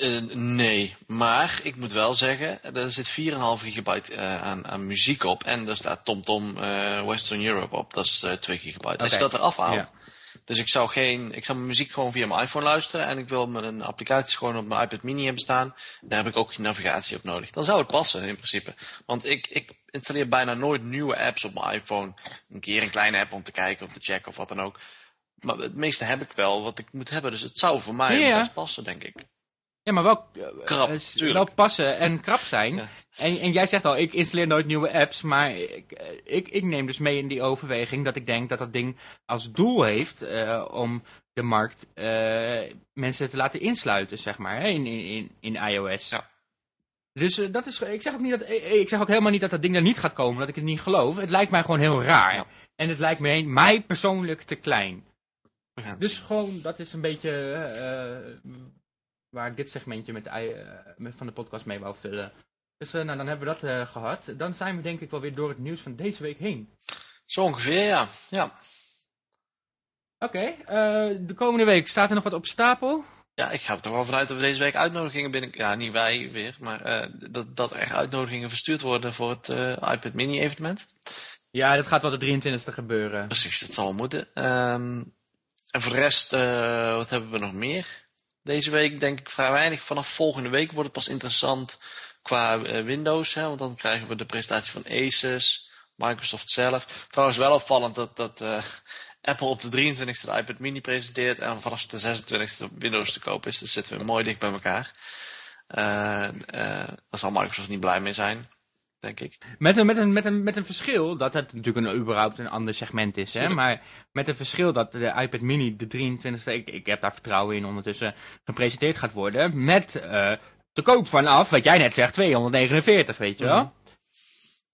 [SPEAKER 2] Uh, nee, maar ik moet wel zeggen, er zit 4,5 gigabyte uh, aan, aan, muziek op en er staat TomTom Tom, uh, Western Europe op, dat is 2 gigabyte. Okay. Als je dat eraf haalt, ja. dus ik zou, geen, ik zou mijn muziek gewoon via mijn iPhone luisteren en ik wil mijn applicaties gewoon op mijn iPad mini hebben staan, daar heb ik ook geen navigatie op nodig. Dan zou het passen in principe, want ik, ik installeer bijna nooit nieuwe apps op mijn iPhone, een keer een kleine app om te kijken of te checken of wat dan ook. Maar het meeste heb ik wel wat ik moet hebben, dus het zou voor mij ja. best passen, denk ik.
[SPEAKER 1] Ja, maar wel, krap, uh, wel passen en krap zijn. ja. en, en jij zegt al, ik installeer nooit nieuwe apps, maar ik, ik, ik neem dus mee in die overweging dat ik denk dat dat ding als doel heeft uh, om de markt uh, mensen te laten insluiten, zeg maar, in, in, in iOS. Ja. Dus dat is, ik zeg ook niet dat, ik zeg ook helemaal niet dat dat ding er niet gaat komen, dat ik het niet geloof. Het lijkt mij gewoon heel raar. Ja. En het lijkt mij, mij persoonlijk te klein. Dus gewoon, dat is een beetje waar ik dit segmentje met, uh, met, van de podcast mee wou vullen. Dus uh, nou, dan hebben we dat uh, gehad. Dan zijn we denk ik wel weer door het nieuws van deze week heen.
[SPEAKER 2] Zo ongeveer, ja. ja.
[SPEAKER 1] Oké, okay, de komende week staat er nog wat op stapel?
[SPEAKER 2] Ja, ik ga er wel vanuit dat we deze week uitnodigingen binnen... Ja, niet wij weer, maar dat, dat er uitnodigingen verstuurd worden voor het iPad Mini evenement.
[SPEAKER 1] Ja, dat gaat wel de 23e gebeuren.
[SPEAKER 2] Precies, dat zal moeten. Um, en voor de rest, wat hebben we nog meer? Deze week denk ik vrij weinig. Vanaf volgende week wordt het pas interessant qua uh, Windows. Hè, want dan krijgen we de presentatie van Asus, Microsoft zelf. Trouwens wel opvallend dat, dat uh, Apple op de 23e de iPad mini presenteert. En vanaf de 26e Windows te koop is. Dus zitten we mooi dicht bij elkaar. Uh, daar zal Microsoft niet blij mee zijn, denk ik.
[SPEAKER 1] Met een, met een, met een, met een verschil dat het natuurlijk een, überhaupt een ander segment is. Hè? Maar met een verschil dat de iPad mini, de 23 ik, ik heb daar vertrouwen in, ondertussen gepresenteerd gaat worden. Met uh, te koop vanaf, wat jij net zegt, 249, weet je wel.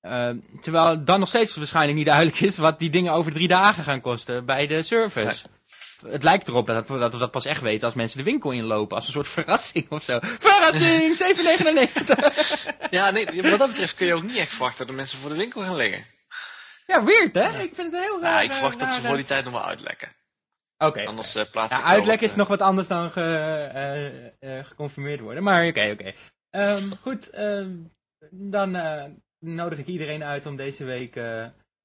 [SPEAKER 1] Uh, terwijl dan nog steeds waarschijnlijk niet duidelijk is wat die dingen over drie dagen gaan kosten bij de service het lijkt erop dat, dat, we dat pas echt weten als mensen de winkel inlopen. Als een soort verrassing of zo. Verrassing! 7,99!
[SPEAKER 2] ja, nee, wat dat betreft kun je ook niet echt verwachten dat mensen voor de winkel gaan liggen.
[SPEAKER 1] Ja, weird hè? Ik vind het heel raar.
[SPEAKER 2] Ja, ik verwacht dat ze voor die tijd nog wel uitlekken.
[SPEAKER 1] Oké.
[SPEAKER 2] Anders uh, plaatsen.
[SPEAKER 1] Ja, uitlekken is nog wat anders dan ge, uh, uh, geconfirmeerd worden. Maar oké, oké. Um, goed, ehm, dan nodig ik iedereen uit om deze week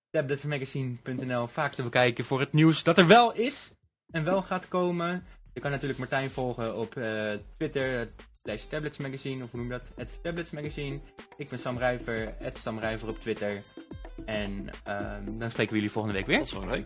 [SPEAKER 1] tabletsmagazine.nl vaak te bekijken voor het nieuws dat er wel is en wel gaat komen. Je kan natuurlijk Martijn volgen op uh, Twitter, slash Tablets Magazine, of hoe noem je dat? Het Tablets Magazine. Ik ben Sam Rijver, Sam Rijver op Twitter. En uh, dan spreken we jullie volgende week weer.
[SPEAKER 2] Tot volgende.